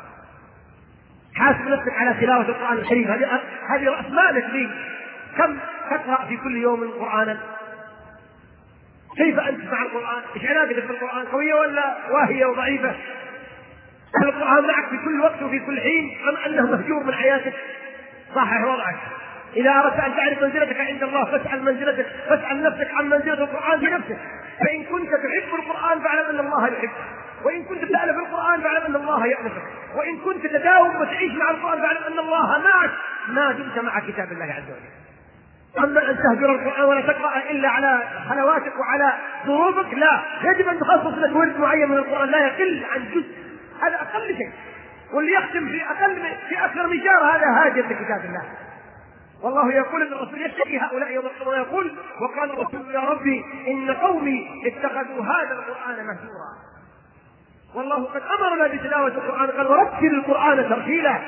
حاسب نفسك على تلاوة القرآن الكريم. هذه هذه رأس مالك لي. كم تقرأ في كل يوم قرآنا؟ كيف أنت مع القرآن؟ إيش علاقتك بالقران؟ قوية ولا واهية وضعيفة؟ هل القرآن معك في كل وقت وفي كل حين أم أنه مهجور من حياتك؟ صحح وضعك إذا أردت أن تعرف منزلتك عند الله فاسأل منزلتك فاسأل نفسك عن منزلة القرآن في نفسك فإن كنت تحب القرآن فاعلم أن الله يحبك وإن كنت تألف القرآن فاعلم أن الله يألفك وإن كنت تداوم وتعيش مع القرآن فاعلم أن الله معك ما دمت مع كتاب الله عز وجل أما أن تهجر القرآن ولا تقرأ إلا على حلواتك وعلى ظروفك لا. يجب أن تخصص لك ورد معين من القرآن لا يقل عن جزء. هذا أقل شيء. واللي يختم في أقل من في أكثر من شهر هذا هاجر لكتاب الله. والله يقول إن الرسول يشتكي هؤلاء يوم القيامة ويقول وقال الرسول يا ربي إن قومي اتخذوا هذا القرآن مهجورا والله قد أمرنا بتلاوة القرآن قال ورتل القرآن ترتيلا.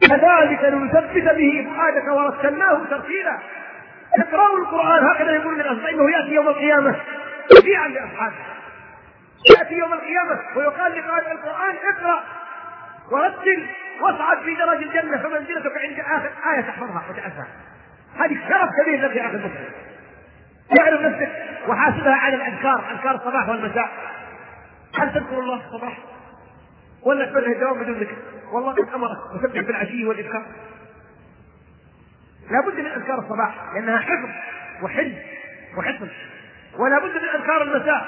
كذلك لنثبت به فؤادك ورتلناه ترتيلا. اقرأوا القرآن هكذا يقول الناس فإنه يأتي يوم القيامة شفيعا لأصحابه يأتي يوم القيامة ويقال لقارئ القرآن اقرأ ورتل واصعد في درج الجنة فمنزلتك عند آخر آية تحفظها وتأسها هذه شرف كبير لك يا أخي المسلم. تعرف نفسك وحاسبها على الأذكار أذكار الصباح والمساء. هل تذكر الله الصباح؟ ولا تبرر الدوام بدون ذكر. والله قد امرك وسبح بالعشي والإبكار. لابد من أذكار الصباح لأنها حفظ وحل وحفظ ولا بد من أذكار المساء.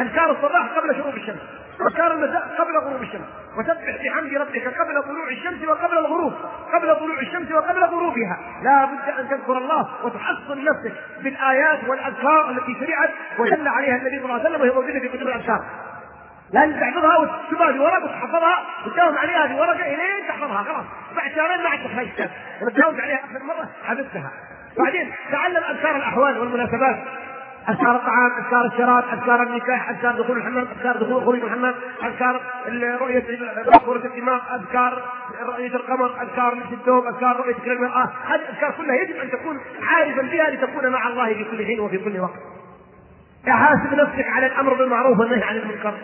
أذكار الصباح قبل شروق الشمس. أذكار المساء قبل غروب الشمس. وسبح بحمد ربك قبل طلوع الشمس وقبل الغروب. قبل طلوع الشمس وقبل غروبها. لا بد أن تذكر الله وتحصن نفسك بالآيات والأذكار التي شرعت ودل عليها النبي صلى الله عليه وسلم وهي موجودة في كتب الأذكار. لازم تحفظها وتشوفها في ورقه وتحفظها وتداوم عليها في ورقه إلين تحفظها خلاص. بعد شهرين ما عاد كتاب لما تداومت عليها آخر مرة حفظتها. بعدين تعلم أذكار الأحوال والمناسبات. أذكار الطعام، أذكار الشراب، أذكار النكاح، أذكار دخول الحمام، أذكار دخول خروج الحمام، أذكار رؤية رؤية الدماغ، أذكار رؤية القمر، أذكار لبس الثوب، أذكار رؤية كل المرأة، هذه الأذكار كلها يجب أن تكون عارفا بها لتكون مع الله في كل حين وفي كل وقت. حاسب نفسك على الأمر بالمعروف والنهي عن المنكر.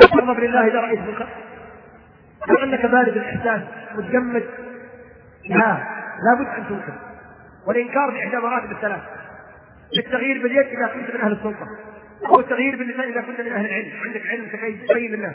تغضب لله إذا رأيت منكر لو أنك بارد الإحساس متجمد لا لابد أن تنكر. والإنكار بإحدى مراتب الثلاث التغيير باليد إذا كنت من أهل السلطة أو التغيير باللسان إذا كنت من أهل العلم عندك علم تبين للناس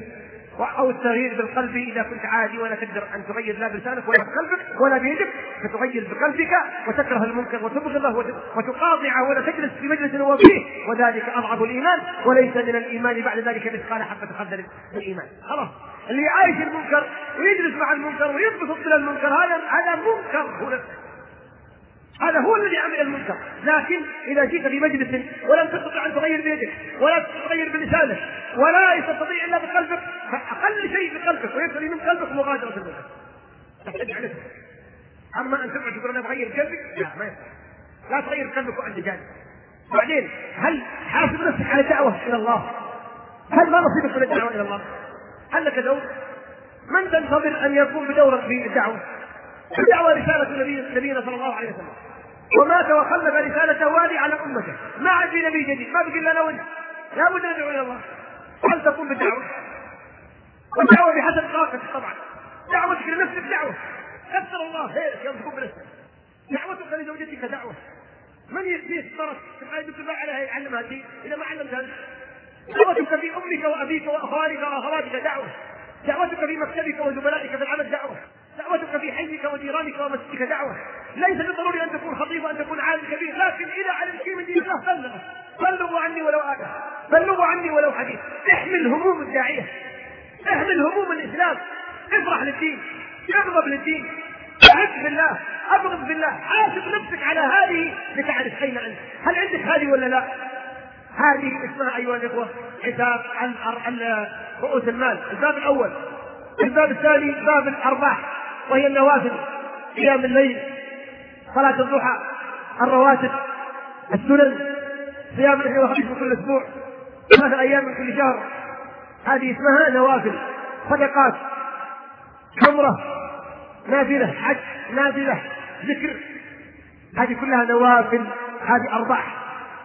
أو التغيير بالقلب إذا كنت عادي ولا تقدر أن تغير لا بلسانك ولا بقلبك ولا بيدك فتغير بقلبك وتكره المنكر وتبغضه وتقاطعه ولا تجلس في مجلس هو فيه وذلك أضعف الإيمان وليس من الإيمان بعد ذلك مثقال حبة خردل الايمان خلاص. اللي عايش المنكر ويجلس مع المنكر وينبسط من المنكر هذا هذا منكر هذا هو الذي عمل المنكر. لكن إذا جئت في مجلس ولم تستطع أن تغير بيدك ولا تغير بلسانك ولا تستطيع إلا بقلبك فأقل شيء بقلبك ويسري من قلبك مغادرة المنكر تحتاج أما أن تقعد تقول أنا بغير قلبك؟ لا ما يصح لا تغير قلبك وأنت جالس. بعدين هل حاسب نفسك على دعوة إلى الله؟ هل ما نصيبك من الدعوة إلى الله؟ هل لك دور؟ من تنتظر أن يقوم بدورك في الدعوة؟ الدعوة رسالة نبينا صلى الله عليه وسلم. ومات وخلف رسالته هذه على أمته. ما عاد في نبي جديد. ما بقي إلا وانت لا بد ندعو إلى الله. هل تقوم بالدعوه؟ والدعوه بحسب طاقتك طبعا. دعوتك لنفسك دعوة. كثر الله خيرك تكون بنفسك دعوتك لزوجتك دعوة. من يهديك طرف؟ تبقى تتبع عليها يعلمها الدين إذا ما علمتها دعوتك في أمك وأبيك وأخوانك وأخواتك دعوة. دعوتك في مكتبك وزملائك في العمل دعوة. دعوتك في حيك وديرانك ومسجدك دعوة. ليس بالضروري أن تكون خطيب وان تكون عالم كبير لكن إذا علمت شيء من دين الله بلغ بلغوا عني ولو إيه بلغوا عني ولو حديث. احمل هموم الداعية. احمل هموم الإسلام. افرح للدين. اغضب للدين. أحب بالله أبغض بالله حاسب نفسك على هذه لتعرف أين أنت. هل عندك هذه ولا لا؟ هذه اسمها أيها الإخوة حساب عن رؤوس المال. الباب الأول. الباب الثاني باب الأرباح. وهي النوافل. قيام الليل. صلاة الضحى الرواتب السنن صيام الاثنين والخميس من كل أسبوع ثلاثة أيام من كل شهر. هذه اسمها نوافل صدقات عمرة نافلة حج نافلة ذكر. هذه كلها نوافل هذه أرباح.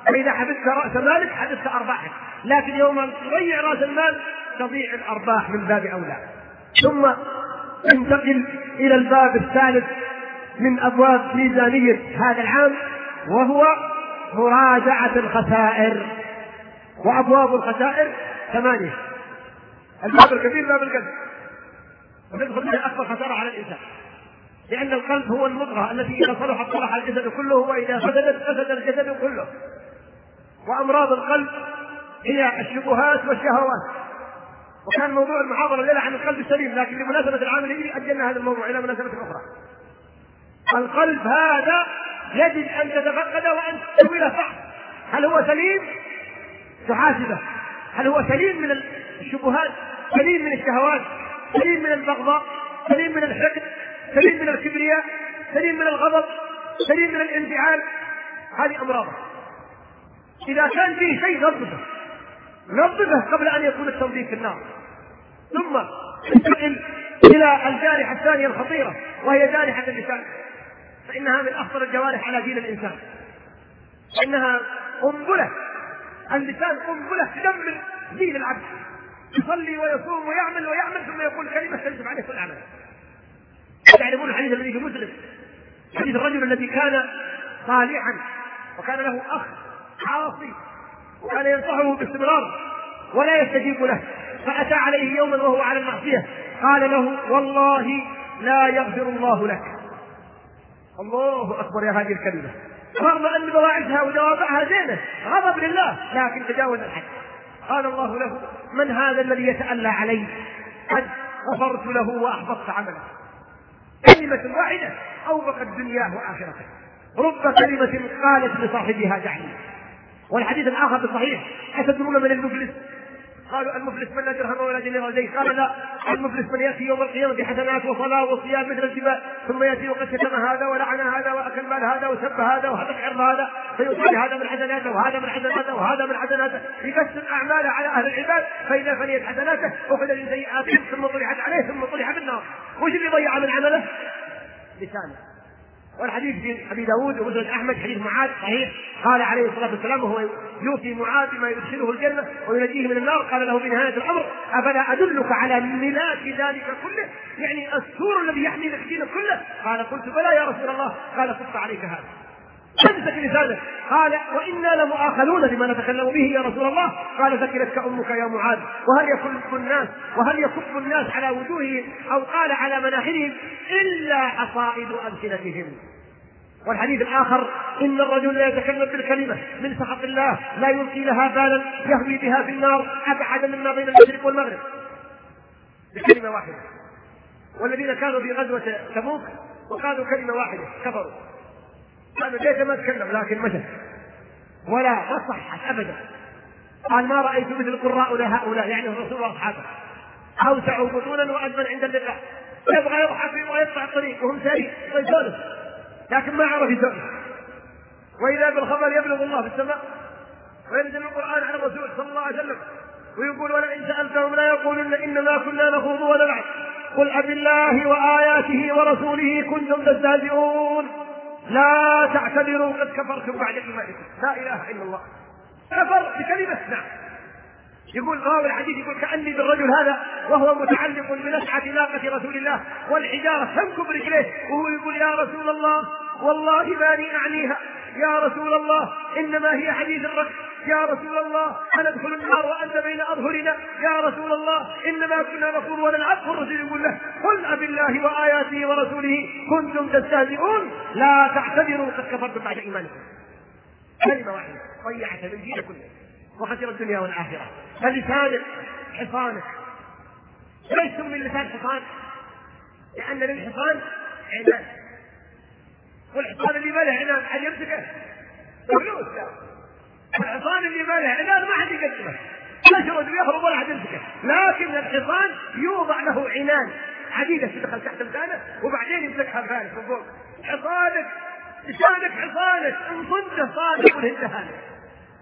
فإذا حفظت رأس مالك حفظت أرباحك. لكن يوم تضيع رأس المال تضيع الأرباح من باب أولى. ثم انتقل إلى الباب الثالث من أبواب ميزانية هذا العام وهو مراجعة الخسائر. وأبواب الخسائر ثمانية. الباب الكبير باب القلب. وتدخل فيها أكبر خسارة على الإنسان. لأن القلب هو المضغة التي إذا صلحت صلح الجسد كله وإذا فسدت فسد الجسد كله. وأمراض القلب هي الشبهات والشهوات. وكان موضوع المحاضرة الليلة عن القلب السليم لكن لمناسبة العام الهجري أجلنا هذا الموضوع إلى مناسبة أخرى. القلب هذا يجب أن تتفقده وأن تسوي له فحص هل هو سليم؟ تحاسبه هل هو سليم من الشبهات؟ سليم من الشهوات؟ سليم من البغضاء؟ سليم من الحقد؟ سليم من الكبرياء؟ سليم من الغضب؟ سليم من الانفعال؟ هذه أمراض إذا كان فيه شيء نظفه نظفه قبل أن يكون التنظيف في النار ثم انتقل إلى الجارحة الثانية الخطيرة وهي جارحة اللسان فإنها من أخطر الجوارح على دين الإنسان. إنها قنبلة اللسان قنبلة تدمر دين العبد. يصلي ويصوم ويعمل ويعمل ثم يقول كلمة تنسب عليه كل عمل تعرفون الحديث الذي في مسلم؟ حديث الرجل الذي كان صالحا وكان له أخ عاصي وكان ينصحه باستمرار ولا يستجيب له. فأتى عليه يوما وهو على المعصية. قال له والله لا يغفر الله لك. الله أكبر يا هذه الكلمة. رغم أن بواعثها ودوافعها زينة غضب لله لكن تجاوز الحد قال الله له من هذا الذي يتألى علي؟ قد غفرت له وأحبطت عمله. كلمة واحدة أوبقت دنياه وآخرته. رب كلمة قالت لصاحبها دعني والحديث الآخر الصحيح أتدرون من المفلس قالوا المفلس من لا درهم ولا دينار زيت قال لا المفلس من يأتي يوم القيامة بحسنات وصلاة وصيام مثل الجبال ثم يأتي وقد شتم هذا ولعن هذا وأكل مال هذا وسب هذا وهتك عرض هذا فيصلي هذا من حسناته وهذا من حسناته وهذا من حسناته. يقسم اعماله على أهل العباد فإذا فنيت حسناته اخذ من ثم طرحت عليه ثم طرح في النار. وش اللي ضيع من عمله؟ لسانه. والحديث في أبي داود ومسند أحمد حديث معاذ صحيح. قال عليه الصلاة والسلام وهو يوصي معاذ بما يدخله الجنة وينجيه من النار قال له في نهاية الأمر أفلا أدلك على ملاك ذلك كله؟ يعني السور الذي يحمي لك دينك كله؟ قال قلت بلى يا رسول الله. قال كف عليك هذا. امسك لسانك قال وإنا لمؤاخذون بما نتكلم به يا رسول الله. قال ذكرتك أمك يا معاذ. وهل يكب الناس وهل يكب الناس على وجوههم أو قال على مناخرهم إلا حصائد ألسنتهم؟ والحديث الآخر إن الرجل لا يتكلم بالكلمة من سخط الله لا يلقي لها بالا يهوي بها في النار أبعد مما بين المشرق والمغرب. بكلمة واحدة. والذين كانوا في غزوة تبوك وقالوا كلمة واحدة كفروا. قالوا ليس ما تكلم؟ لكن مشى ولا ما صحت أبدا. قال ما رأيت مثل قراء هؤلاء يعني الرسول وأصحابه. أوسعوا بطونا وأجمل عند اللقاء يبغى يضحك ويبغى يقطع الطريق وهم ساري ويسولف لكن ما عرف يسولف وإذا بالخبر يبلغ الله في السماء وينزل القرآن على الرسول صلى الله عليه وسلم ويقول ولئن سألتهم لا يقولن إنما كنا نخوض ونلعب. قل أب الله وآياته ورسوله كنتم تستهزئون. لا تعتذروا قد كفرتم بعد إيمانكم. لا إله إلا الله. كفر بكلمة نعم يقول راوي الحديث يقول كأني بالرجل هذا وهو متعلق بنشعة ناقة رسول الله والحجارة تنكب رجليه وهو يقول يا رسول الله والله ماني أعنيها. يا رسول الله إنما هي حديث الركب يا رسول الله أندخل النار وأنت بين أظهرنا. يا رسول الله إنما كنا نخوض ونلعب. والرسول يقول له قل أب الله وآياته ورسوله كنتم تستهزئون. لا تعتذروا قد كفرتم بعد إيمانكم. كلمة واحدة ضيعت من دين كله وخسر الدنيا والآخرة. فلسانك حصانك. ليش سمي اللسان حصان؟ لأن للحصان عنان والحصان اللي ما له عنان حد يمسكه. فلوس الحصان اللي ما له عنان ما حد يقدمه. يشرد ويهرب ولا حد يمسكه. لكن الحصان يوضع له عنان حديدة تدخل تحت لسانه وبعدين يمسكها الفارس من فوق. حصانك لسانك حصانك إن صدته صادق والهدهانك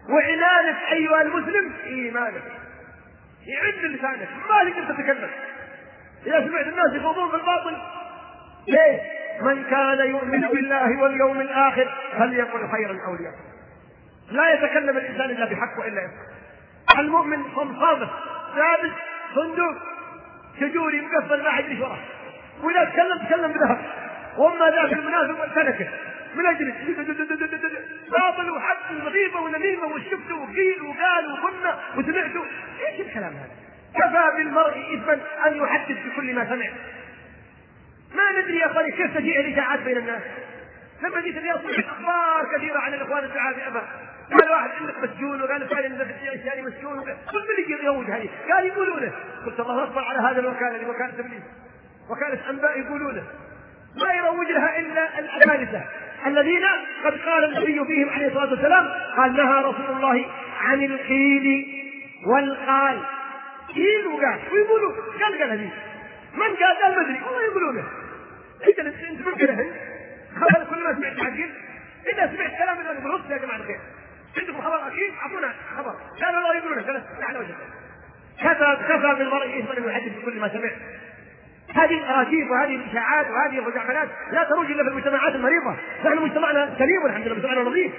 وعنانك أيها المسلم إيمانك. يعد لسانك. ما تقدر تتكلم. إذا سمعت الناس يخوضون في الباطل ليش؟ من كان يؤمن بالله واليوم الآخر فليقل خيرا أو ليقل لا يتكلم الإنسان إلا بحق وإلا يسكت المؤمن صمصامه ثابت صندوق. شجوري مقفل ما حد وراه وإذا تكلم تكلم بذهب. وأما ذاك المنافق والتنكه من أجل؟ باطل وحق وغيبة ونميمة وشفت وقيل وقال وقلنا وسمعتوا إيش الكلام هذا؟ كفى بالمرء إثما أن يحدث بكل ما سمع. ما ندري يا أخواني كيف تجيء الإشاعات بين الناس. لما جيت اليوم أخبار كثيرة عن الإخوان الدعاء في قال واحد عندك مسجون. وقال الثاني عندك الثاني مسجون. قلت من يجي يروج هذه؟ قال يقولونه. قلت الله أكبر على هذا الوكالة لوكاله إبليس. وكالة أنباء يقولونه. ما يروج لها إلا الابالسه الذين قد قال النبي فيهم عليه الصلاة والسلام قال نهى رسول الله عن القيل والقال. قيل وقال ويقولوا قال قال هذه. من قال؟ قال ما أدري. والله يقولونه. أنت انت ممكن خبر كل ما سمعت عقيل إذا سمعت كلام بالرص يا جماعة الخير. عندكم خبر أكيد أعطونا خبر. قال والله يقولون. كذا على وجهك كفى كفى بالمرء اثما ان يحدث بكل ما سمع. هذه الاراجيف وهذه الإشاعات وهذه الرجعات لا تروج إلا في المجتمعات المريضة، نحن مجتمعنا سليم والحمد لله. مجتمعنا نظيف،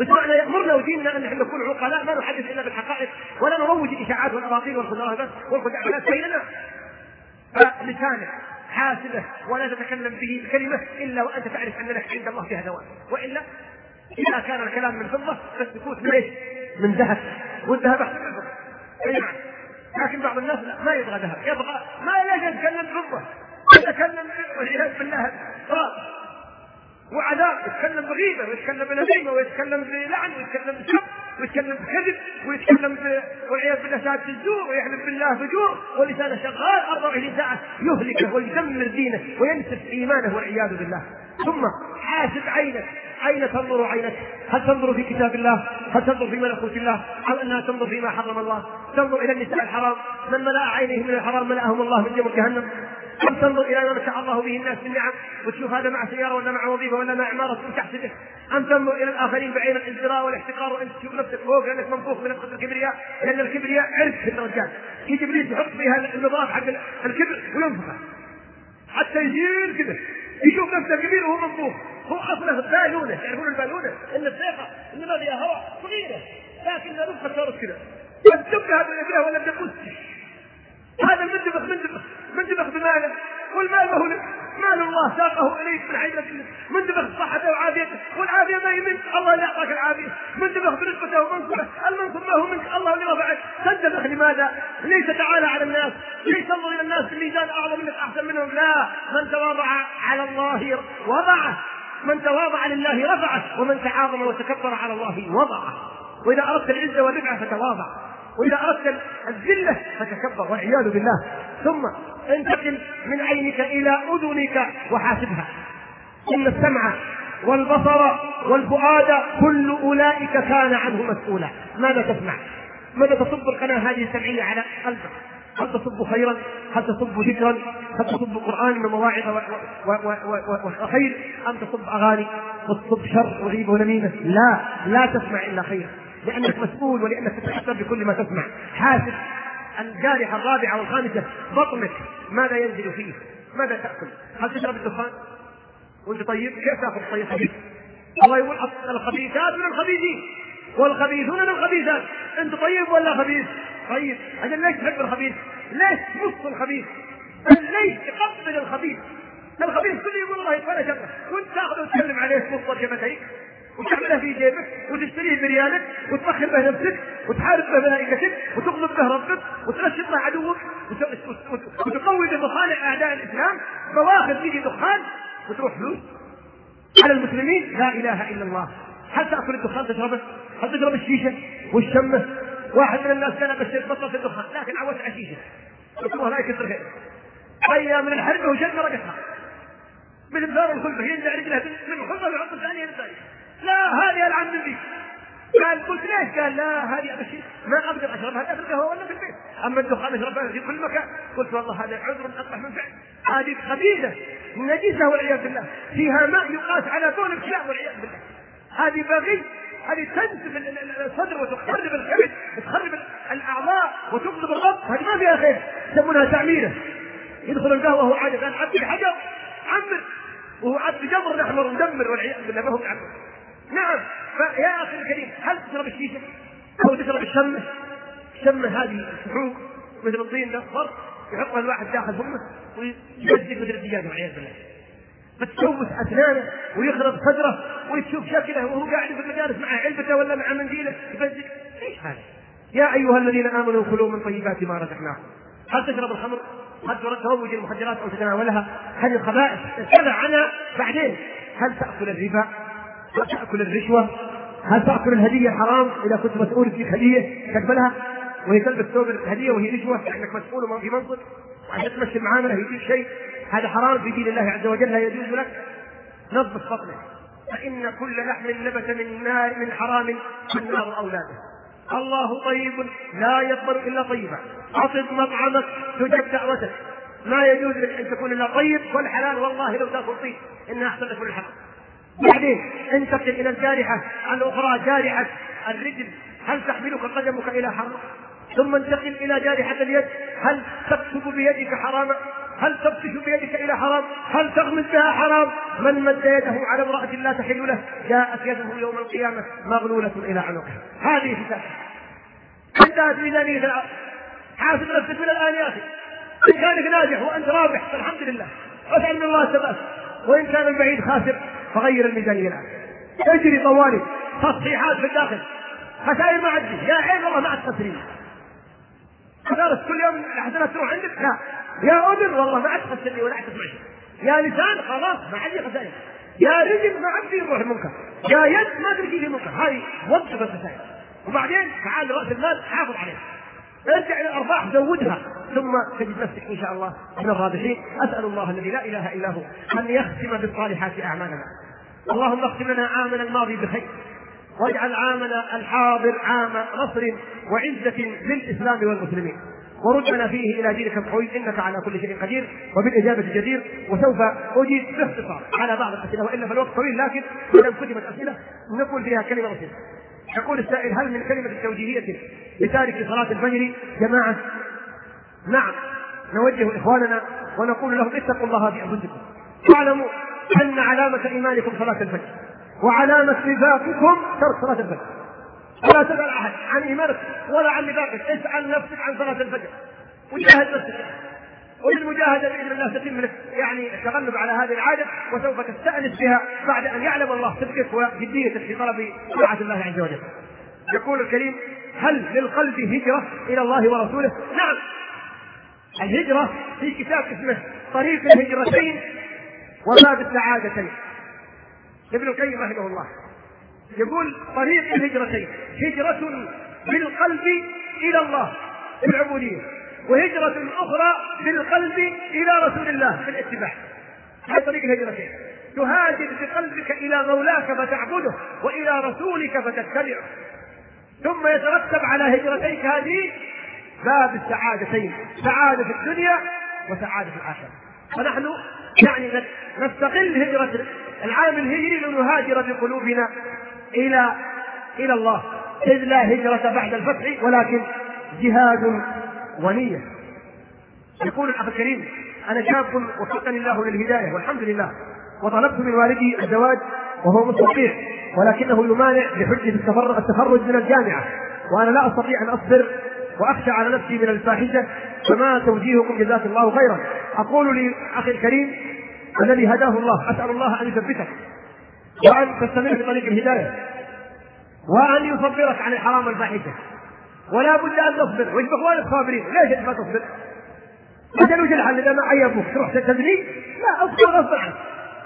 مجتمعنا يأمرنا وديننا أن نحن نكون عقلاء. ما نحدث إلا بالحقائق ولا نروج الإشاعات والاباطيل والخزعبلات والخزعبلات بيننا. فلسانك حاسبه ولا تتكلم به بكلمة إلا وأنت تعرف أن لك عند الله فيها دواء، وإلا إذا كان الكلام من فضة فالسكوت من إيش؟ من ذهب، والذهب أحسن من الفضه. أي نعم. لكن بعض الناس لا ما يبغى ذهب يبغى ما ليش يتكلم بفضه يتكلم والعياذ بالله تراب وعذاب يتكلم بغيبة ويتكلم بنميمه ويتكلم بلعن ويتكلم بسب ويتكلم بكذب ويتكلم والعياذ بالله شهاده الزور ويحلف بالله فجور ولسانه شغال 24 ساعة يهلكه ويدمر دينه وينسف إيمانه والعياذ بالله ثم حاسب عينك أين تنظر عينك؟ هل تنظر في كتاب الله؟ هل تنظر في ملكوت الله؟ أو أنها تنظر فيما حرم الله؟ تنظر إلى النساء الحرام؟ من ملأ عينيه من الحرام ملأهم الله من جمر جهنم؟ أم تنظر إلى ما متع الله به الناس من نعم وتشوف هذا مع سيارة ولا مع وظيفة ولا مع عمارة تحسبه؟ أم تنظر إلى الآخرين بعين الازدراء والاحتقار وأنت تشوف نفسك فوق لأنك منفوخ من الكبرياء لأن الكبرياء عرق في الرجال يجي إبليس يحط فيها النظام حق الكبر وينفخه حتى يصير كذا يشوف نفسه كبير وهو منفوخ هو أصله بالونة. تعرفون البالونة؟ إن السيفه اللي ما فيها هواء صغيرة. لكنها نفخه صارت كذا قد تبقى هذا بدها ولا بدها هذا المندبخ مندبخ مندبخ بماذا؟ والمال ما هو لك مال الله ساقه اليك من حيث من دبغ صحته وعافيته. والعافية ما هي منك الله اللي اعطاك العافية. من دبغ برزقته ومنصبه. المنصب ما هو منك. الله تندبخ لماذا؟ ليس تعالى على الناس ليس تنظر إلى الناس بالميزان أعظم منك أحسن منهم. لا. من تواضع على الله وضعه. من تواضع لله رفعه. ومن تعاظم وتكبر على الله وضعه. وإذا أردت العزة والرفعة فتواضع. وإذا أردت الذلة فتكبر والعياذ بالله. ثم انتقل من عينك إلى أذنك وحاسبها. إن السمع والبصر والفؤاد كل أولئك كان عنه مسؤولا. ماذا تسمع؟ ماذا تصب القناة هذه السمعية على قلبك هل تصب خيرا؟ هل تصب ذكرا؟ هل تصب قرآن ومواعظ وخير؟ أم تصب أغاني وتصب شر وغيبة ونميمة؟ لا لا تسمع إلا خيرا لأنك مسؤول ولأنك تتأثر بكل ما تسمع حاسب الجارحة الرابعة والخامسة بطنك ماذا ينزل فيه؟ ماذا تأكل؟ هل تشرب الدخان؟ وأنت طيب؟ كيف الطيب خبيث؟ الله يقول الخبيثات من الخبيثين والخبيثون الخبيثات أنت طيب ولا خبيث؟ طيب أجل ليش تحب الخبيث؟ ليش نص الخبيث؟ ليش تقبل الخبيث؟ الخبيث كله يقول الله يطفى شره وانت تاخذه وتسلم عليه تبصر جبتيك وتعمله في جيبك وتشتريه بريالك وتفخر به نفسك وتحارب به ملائكتك وتغلب به ربك وتنشط به عدوك وتقوي بمصالح أعداء الإسلام بواخر تيجي دخان وتروح فلوس على المسلمين لا إله إلا الله هل تأكل الدخان تشربه؟ هل تشرب الشيشة والشمة؟ واحد من الناس كان بس بطل الدخان لكن عودت على الشيشة. الله لا يكثر خير أيام من الحرب وشد رقصها مثل دار الخلفه ينزع رجله من الخلفه ويحط الثانية للثانيه لا هذه العن النبي قال قلت ليش؟ قال لا هذه ابشر ما أقدر أشربها لا في القهوة ولا في البيت. أما الدخان اشربها في كل مكان. قلت والله هذا عذر اقبح من فعل. هذه خبيثه نجسة والعياذ بالله. فيها ماء يقاس على بول الكلاب والعياذ بالله. هذه بغي هذه تنسف الصدر وتخرب الكبد وتخرب الأعضاء وتقلب الرب هذه ما فيها خير يسمونها تعميرة. يدخل القهوة وهو عادي قال عبد حجر عمر. وهو عبد جمر نحمر مدمر والعياذ بالله ما هو بعمر نعم فيا أخي الكريم هل تشرب الشيشه أو تشرب الشمه الشمه هذه السحوق مثل الطين ده فرق يحطها الواحد داخل فمه ويمزق مثل الدجاجه والعياذ بالله. فتشوش اسنانه ويخرب صدره وتشوف شكله وهو قاعد في المجالس مع علبته ولا مع منديله يمزق إيش هذا؟ يا أيها الذين آمنوا كلوا من طيبات ما رزقناكم هل تشرب الخمر؟ هل تروج المخدرات أو تتناولها؟ هل الخبائث؟ اتبع عنها بعدين هل تأكل الربا؟ هل تأكل الرشوة؟ هل تأكل الهدية حرام إذا كنت مسؤول فيك هدية تقبلها وهي تلبس ثوب الهدية وهي رشوة لأنك مسؤول في منصب وعشان تمشي المعامله يجيك شيء هذا حرام في دين الله عز وجل لا يجوز لك نظف بطنك فإن كل لحم نبت من نار من حرام فالنار أولاده الله طيب لا يقبل إلا طيبا. أطب مطعمك تجب دعوتك. ما يجوز لك أن تكون إلا طيب والحلال والله لو تأكل طيب. إنها أحسن لك من الحرام. بعدين انتقل إلى الجارحة الأخرى جارحة الرجل. هل تحملك قدمك إلى حرام؟ ثم انتقل إلى جارحة اليد. هل تكتب بيدك حراما؟ هل تبطش بيدك إلى حرام؟ هل تغمز بها حرام؟ من مد يده على امرأة لا تحل له؟ جاءت يده يوم القيامة مغلولة إلى عنقه هذه حساب انتهت ميزانية العرض حاسب نفسك من الآن يا أخي. إن كانك ناجح وأنت رابح فالحمد لله. واسأل من الله الثبات وإن كان البعيد خاسر فغير الميزانية الآن. اجري طوالي. تصحيحات في الداخل. خسائر ما عندي يا عين والله ما عاد خسرين كل يوم الحسنات تروح عندك؟ لا. يا اذن والله ما عاد تخسرني ولا عاد تسمعني يا لسان خلاص ما عندي خسائر يا رجل ما عندي يروح المنكر يا يد ما ادري كيف المنكر هذه وظف الخسائر وبعدين تعال راس المال حافظ عليه ارجع إلى الأرباح زودها. ثم تجد نفسك إن شاء الله من الرابحين. أسأل الله الذي لا إله إلا هو أن يختم بالصالحات أعمالنا. اللهم اختم لنا عامنا الماضي بخير. واجعل عامنا الحاضر عام نصر وعزة للإسلام والمسلمين. وردنا فيه إلى دينك القوي. إنك على كل شيء قدير وبالإجابة جدير وسوف أجيب باختصار. على بعض الأسئلة وإلا فالوقت طويل لكن اذا كتبت أسئلة نقول فيها كلمة بسيطة. يقول السائل هل من كلمة توجيهيه لتارك صلاة الفجر؟ جماعة؟ نعم. نوجه إخواننا ونقول لهم اتقوا الله في أنفسكم. واعلموا أن علامة إيمانكم صلاة الفجر وعلامة نفاقكم ترك صلاة الفجر. ولا تسأل أحد عن إيمانك ولا عن نفاقك اسأل نفسك عن صلاة الفجر وجاهد نفسك وبالمجاهده بإذن الله تتم يعني التغلب على هذه العادة وسوف تستأنس بها بعد أن يعلم الله صدقك وجديتك في طلب طاعة الله عز وجل. يقول الكريم هل للقلب هجرة إلى الله ورسوله؟ نعم. الهجرة في كتاب اسمه طريق الهجرتين وباب السعادتين. ابن القيم رحمه الله يقول طريق الهجرتين. هجرة بالقلب إلى الله في العبودية وهجرة أخرى بالقلب إلى رسول الله في الاتباع هذه طريق الهجرتين. تهاجر بقلبك إلى مولاك فتعبده وإلى رسولك فتتبعه. ثم يترتب على هجرتيك هذه باب السعادتين. سعادة في الدنيا وسعادة في الآخرة. فنحن يعني نستغل هجرة العام الهجري لنهاجر بقلوبنا. إلى إلى الله. إذ لا هجرة بعد الفتح ولكن جهاد ونية. يقول الأخ الكريم أنا شاب وفقني الله للهداية والحمد لله. وطلبت من والدي الزواج وهو مستطيع ولكنه يمانع بحجة التخرج من الجامعة. وأنا لا أستطيع أن أصبر وأخشى على نفسي من الفاحشة فما توجيهكم جزاك الله خيرا. أقول لأخي الكريم الذي هداه الله أسأل الله أن يثبتك. وأن تستمر في طريق الهداية. وأن يصبرك عن الحرام والفاحشة. ولا بد أن تصبر. وش بإخوانك صابرين ليش ما تصبر؟ أجل وش الحل؟ إذا ما عيبوك تروح تدري؟ لا أصبر غصبا عنك.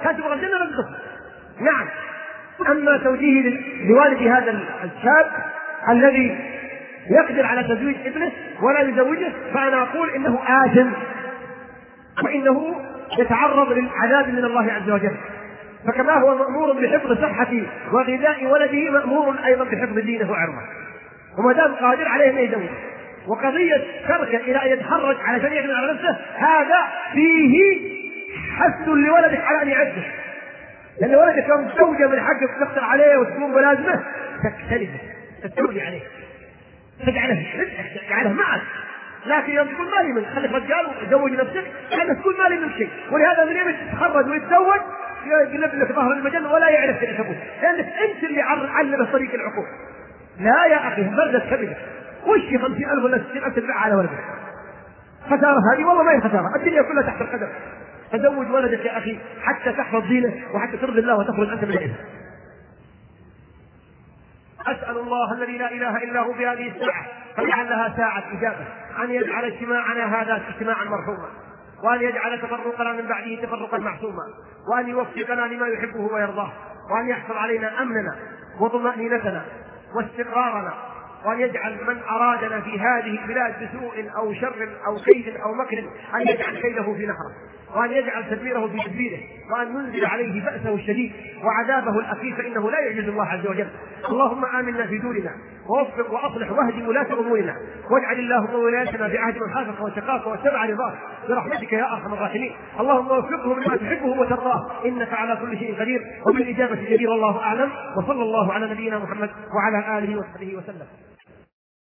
تبغى الجنة لازم تصبر نعم. أما توجيهي لوالد هذا الشاب الذي يقدر على تزويج ابنه ولا يزوجه فأنا أقول إنه آثم. وإنه يتعرض للعذاب من الله عز وجل. فكما هو مأمور بحفظ صحة وغذاء ولده مأمور أيضا بحفظ دينه وعرضه. وما دام قادر عليه أن يزوج وقضية تركه إلى أن يتحرج علشان يغني على نفسه هذا فيه حث لولدك على أن يعده. لأن ولدك يوم زوجة من حقك تقطع عليه وتقوم بلازمه تكتلفه تستولي عليه. تجعله تجعله معك لكن يوم تقول مالي منك خليك رجال وزوج نفسك لأنك تقول مالي منك شيء. ولهذا من يوم يتخرج ويتزوج يقلب لك ظهر المجنة ولا يعرف كيف ابوه لانك أنت اللي علمه طريق العقول. لا يا أخي بردت كبده وش 50000 ولا 60000 تدفع على ولدك؟ خسارة هذه؟ والله ما هي خسارة. الدنيا كلها تحت القدر تزوج ولدك يا أخي حتى تحفظ دينه وحتى ترضي الله وتخرج أنت من العلم أسأل الله الذي لا إله إلا هو في هذه الساعة فلعلها ساعة إجابة أن يجعل اجتماعنا هذا اجتماعا مرحوما. وأن يجعل تفرقنا من بعده تفرقا معصوما وأن يوفقنا لما يحبه ويرضاه وأن يحفظ علينا أمننا وطمأنينتنا واستقرارنا وأن يجعل من أرادنا في هذه البلاد بسوء أو شر أو كيد أو مكر أن يجعل كيده في نحره وأن يجعل تدبيره في تدبيره. وأن ينزل عليه بأسه الشديد وعذابه الأخير فإنه لا يعجز الله عز وجل. اللهم آمنا في دورنا ووفق وأصلح واهد ولاة أمورنا واجعل اللهم ولايتنا في عهد من خافك واتقاك واتبع رضاك برحمتك يا أرحم الراحمين. اللهم وفقهم لما تحبه وترضاه. إنك على كل شيء قدير وبالإجابة جدير الله أعلم. وصلى الله على نبينا محمد وعلى آله وصحبه وسلم.